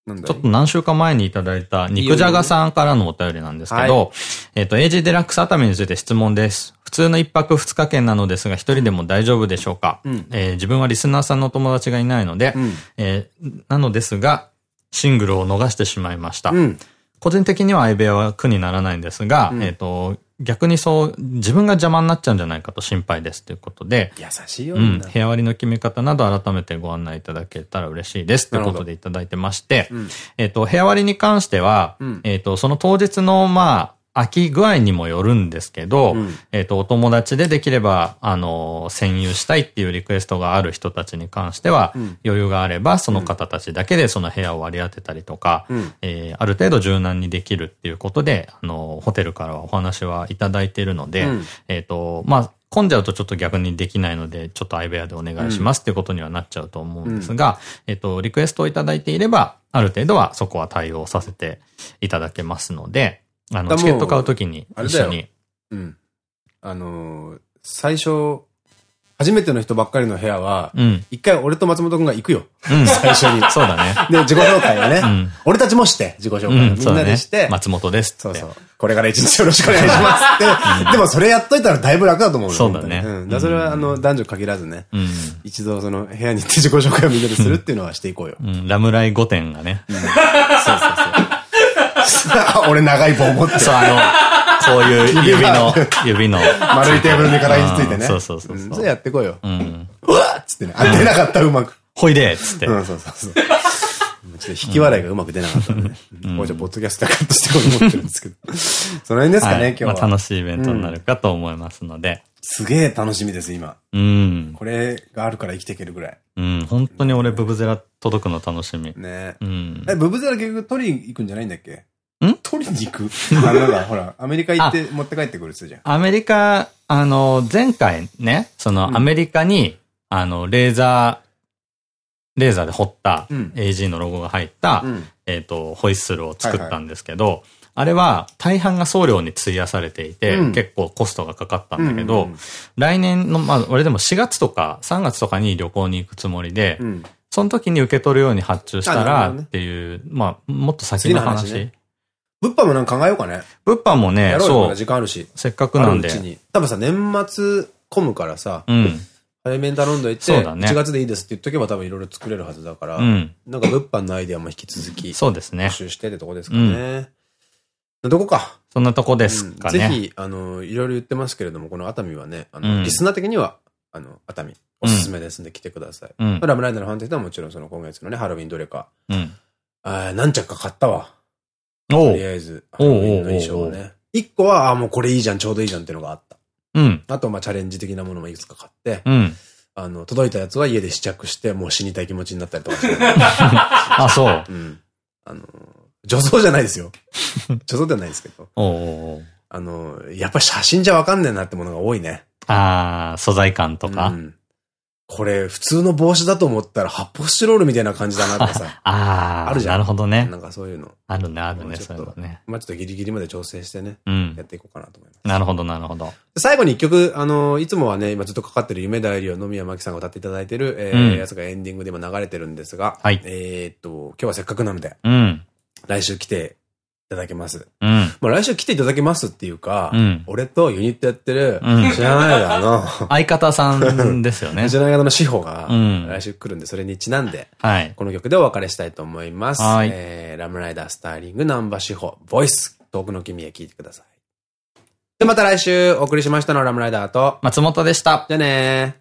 ちょっと何週間前にいただいた肉じゃがさんからのお便りなんですけど、えっと、AG デラックス熱海について質問です。普通の一泊二日券なのですが、一人でも大丈夫でしょうか、うん、えー、自分はリスナーさんの友達がいないので、うん、えー、なのですが、シングルを逃してしまいました。うん、個人的には相部屋は苦にならないんですが、えっと、逆にそう、自分が邪魔になっちゃうんじゃないかと心配ですということで、優しいよ、うん、部屋割りの決め方など改めてご案内いただけたら嬉しいですということでいただいてまして、うん、えっと、部屋割りに関しては、うん、えっと、その当日の、まあ、飽き具合にもよるんですけど、うん、えっと、お友達でできれば、あの、占有したいっていうリクエストがある人たちに関しては、うん、余裕があれば、その方たちだけでその部屋を割り当てたりとか、うん、えー、ある程度柔軟にできるっていうことで、あの、ホテルからはお話はいただいているので、えっと、まあ、混んじゃうとちょっと逆にできないので、ちょっと相部屋でお願いしますっていうことにはなっちゃうと思うんですが、えっと、リクエストをいただいていれば、ある程度はそこは対応させていただけますので、あの、チケット買うときに一緒に。うん。あのー、最初、初めての人ばっかりの部屋は、一、回俺と松本くんが行くよ。うん、最初に。そうだね。で、自己紹介をね。俺たちもして、自己紹介。みんなでして。松本ですそうそう。これから一日よろしくお願いしますって。でもそれやっといたらだいぶ楽だと思うよ。そうだね。うん。だそれは、あの、男女限らずね。うん。一度その部屋に行って自己紹介をみんなでするっていうのはしていこうよ。うん。ラムライ5点がね。俺長い棒持って。そう、あの、こういう指の、指の。丸いテーブルに片肘ついてね。そうそうそう。じゃあやってこいよ。うん。うわっつってね。あ、出なかった、うまく。ほいでっつって。うん、そうそうそう。ちょっと引き笑いがうまく出なかったんでね。もうじゃあ、ポッドキャストカットしてこう思ってるんですけど。その辺ですかね、今日は。まあ楽しいイベントになるかと思いますので。すげえ楽しみです、今。うん。これがあるから生きていけるぐらい。うん、本当に俺、ブブゼラ届くの楽しみ。ねうん。え、ブブゼラ結局取りに行くんじゃないんだっけ？ん？取りに行くあの、ほら、アメリカ行って持って帰ってくるってじゃん。アメリカ、あの、前回ね、その、アメリカに、あの、レーザー、レーザーで彫った AG のロゴが入った、えっと、ホイッスルを作ったんですけど、あれは大半が送料に費やされていて、うん、結構コストがかかったんだけど、来年の、まあ、俺でも4月とか3月とかに旅行に行くつもりで、うん、その時に受け取るように発注したらっていう、ね、まあ、もっと先の話。物販もなんか考えようかね。物販もね、そう。時間あるし。せっかくなんで。多分さ、年末混むからさ、うん。早めに頼んどいて、そうだね1月でいいですって言っとけば多分いろいろ作れるはずだから、うん。なんか物販のアイデアも引き続き、そうですね募。集してってとこですかね。どこか。そんなとこですかね。うんぜひ、あの、いろいろ言ってますけれども、この熱海はね、あの、うんリスナー的には、あの、熱海、おすすめですんで来てください。うん。ラムライダーのファンとしてはもちろんその今月のね、ハロウィンどれか、うん。あー何着か買ったわ。とりあえず、ハロウィンの衣装をね。一個は、あーもうこれいいじゃん、ちょうどいいじゃんっていうのがあった。うん。あと、まあ、チャレンジ的なものもいくつか買って、うん。あの、届いたやつは家で試着して、もう死にたい気持ちになったりとかして。あ、そう。うん。あの、女装じゃないですよ。女装ではないですけど。おうおあの、やっぱり写真じゃわかんねえなってものが多いね。ああ、素材感とか。うんこれ、普通の帽子だと思ったら発泡スチロールみたいな感じだなってさ。ああ、あるじゃんなるほどねな。んかそういうの。あるね、あるね、まあちょっとそういうのね。まあちょっとギリギリまで調整してね、うんや。っていこうかなと思います。なるほど、なるほど。最後に一曲、あの、いつもはね、今ずっとかかってる夢だよりを野宮真紀さんが歌っていただいてる、えーうんやつがエンディングで今流れてるんですが、はいえーっと、今日はせっかくなので、うん。来週来ていただけます。うん。まあ来週来ていただけますっていうか、うん俺とユニットやってる、うん知らないだの、相方さんですよね。知らない方の志保がうん来週来るんで、それにちなんで、はい。この曲でお別れしたいと思います。はいえー、ラムライダースターリングナンバー志保、ボイス、遠くの君へ聞いてください。で、また来週お送りしましたのはラムライダーと、松本でした。じゃあねー。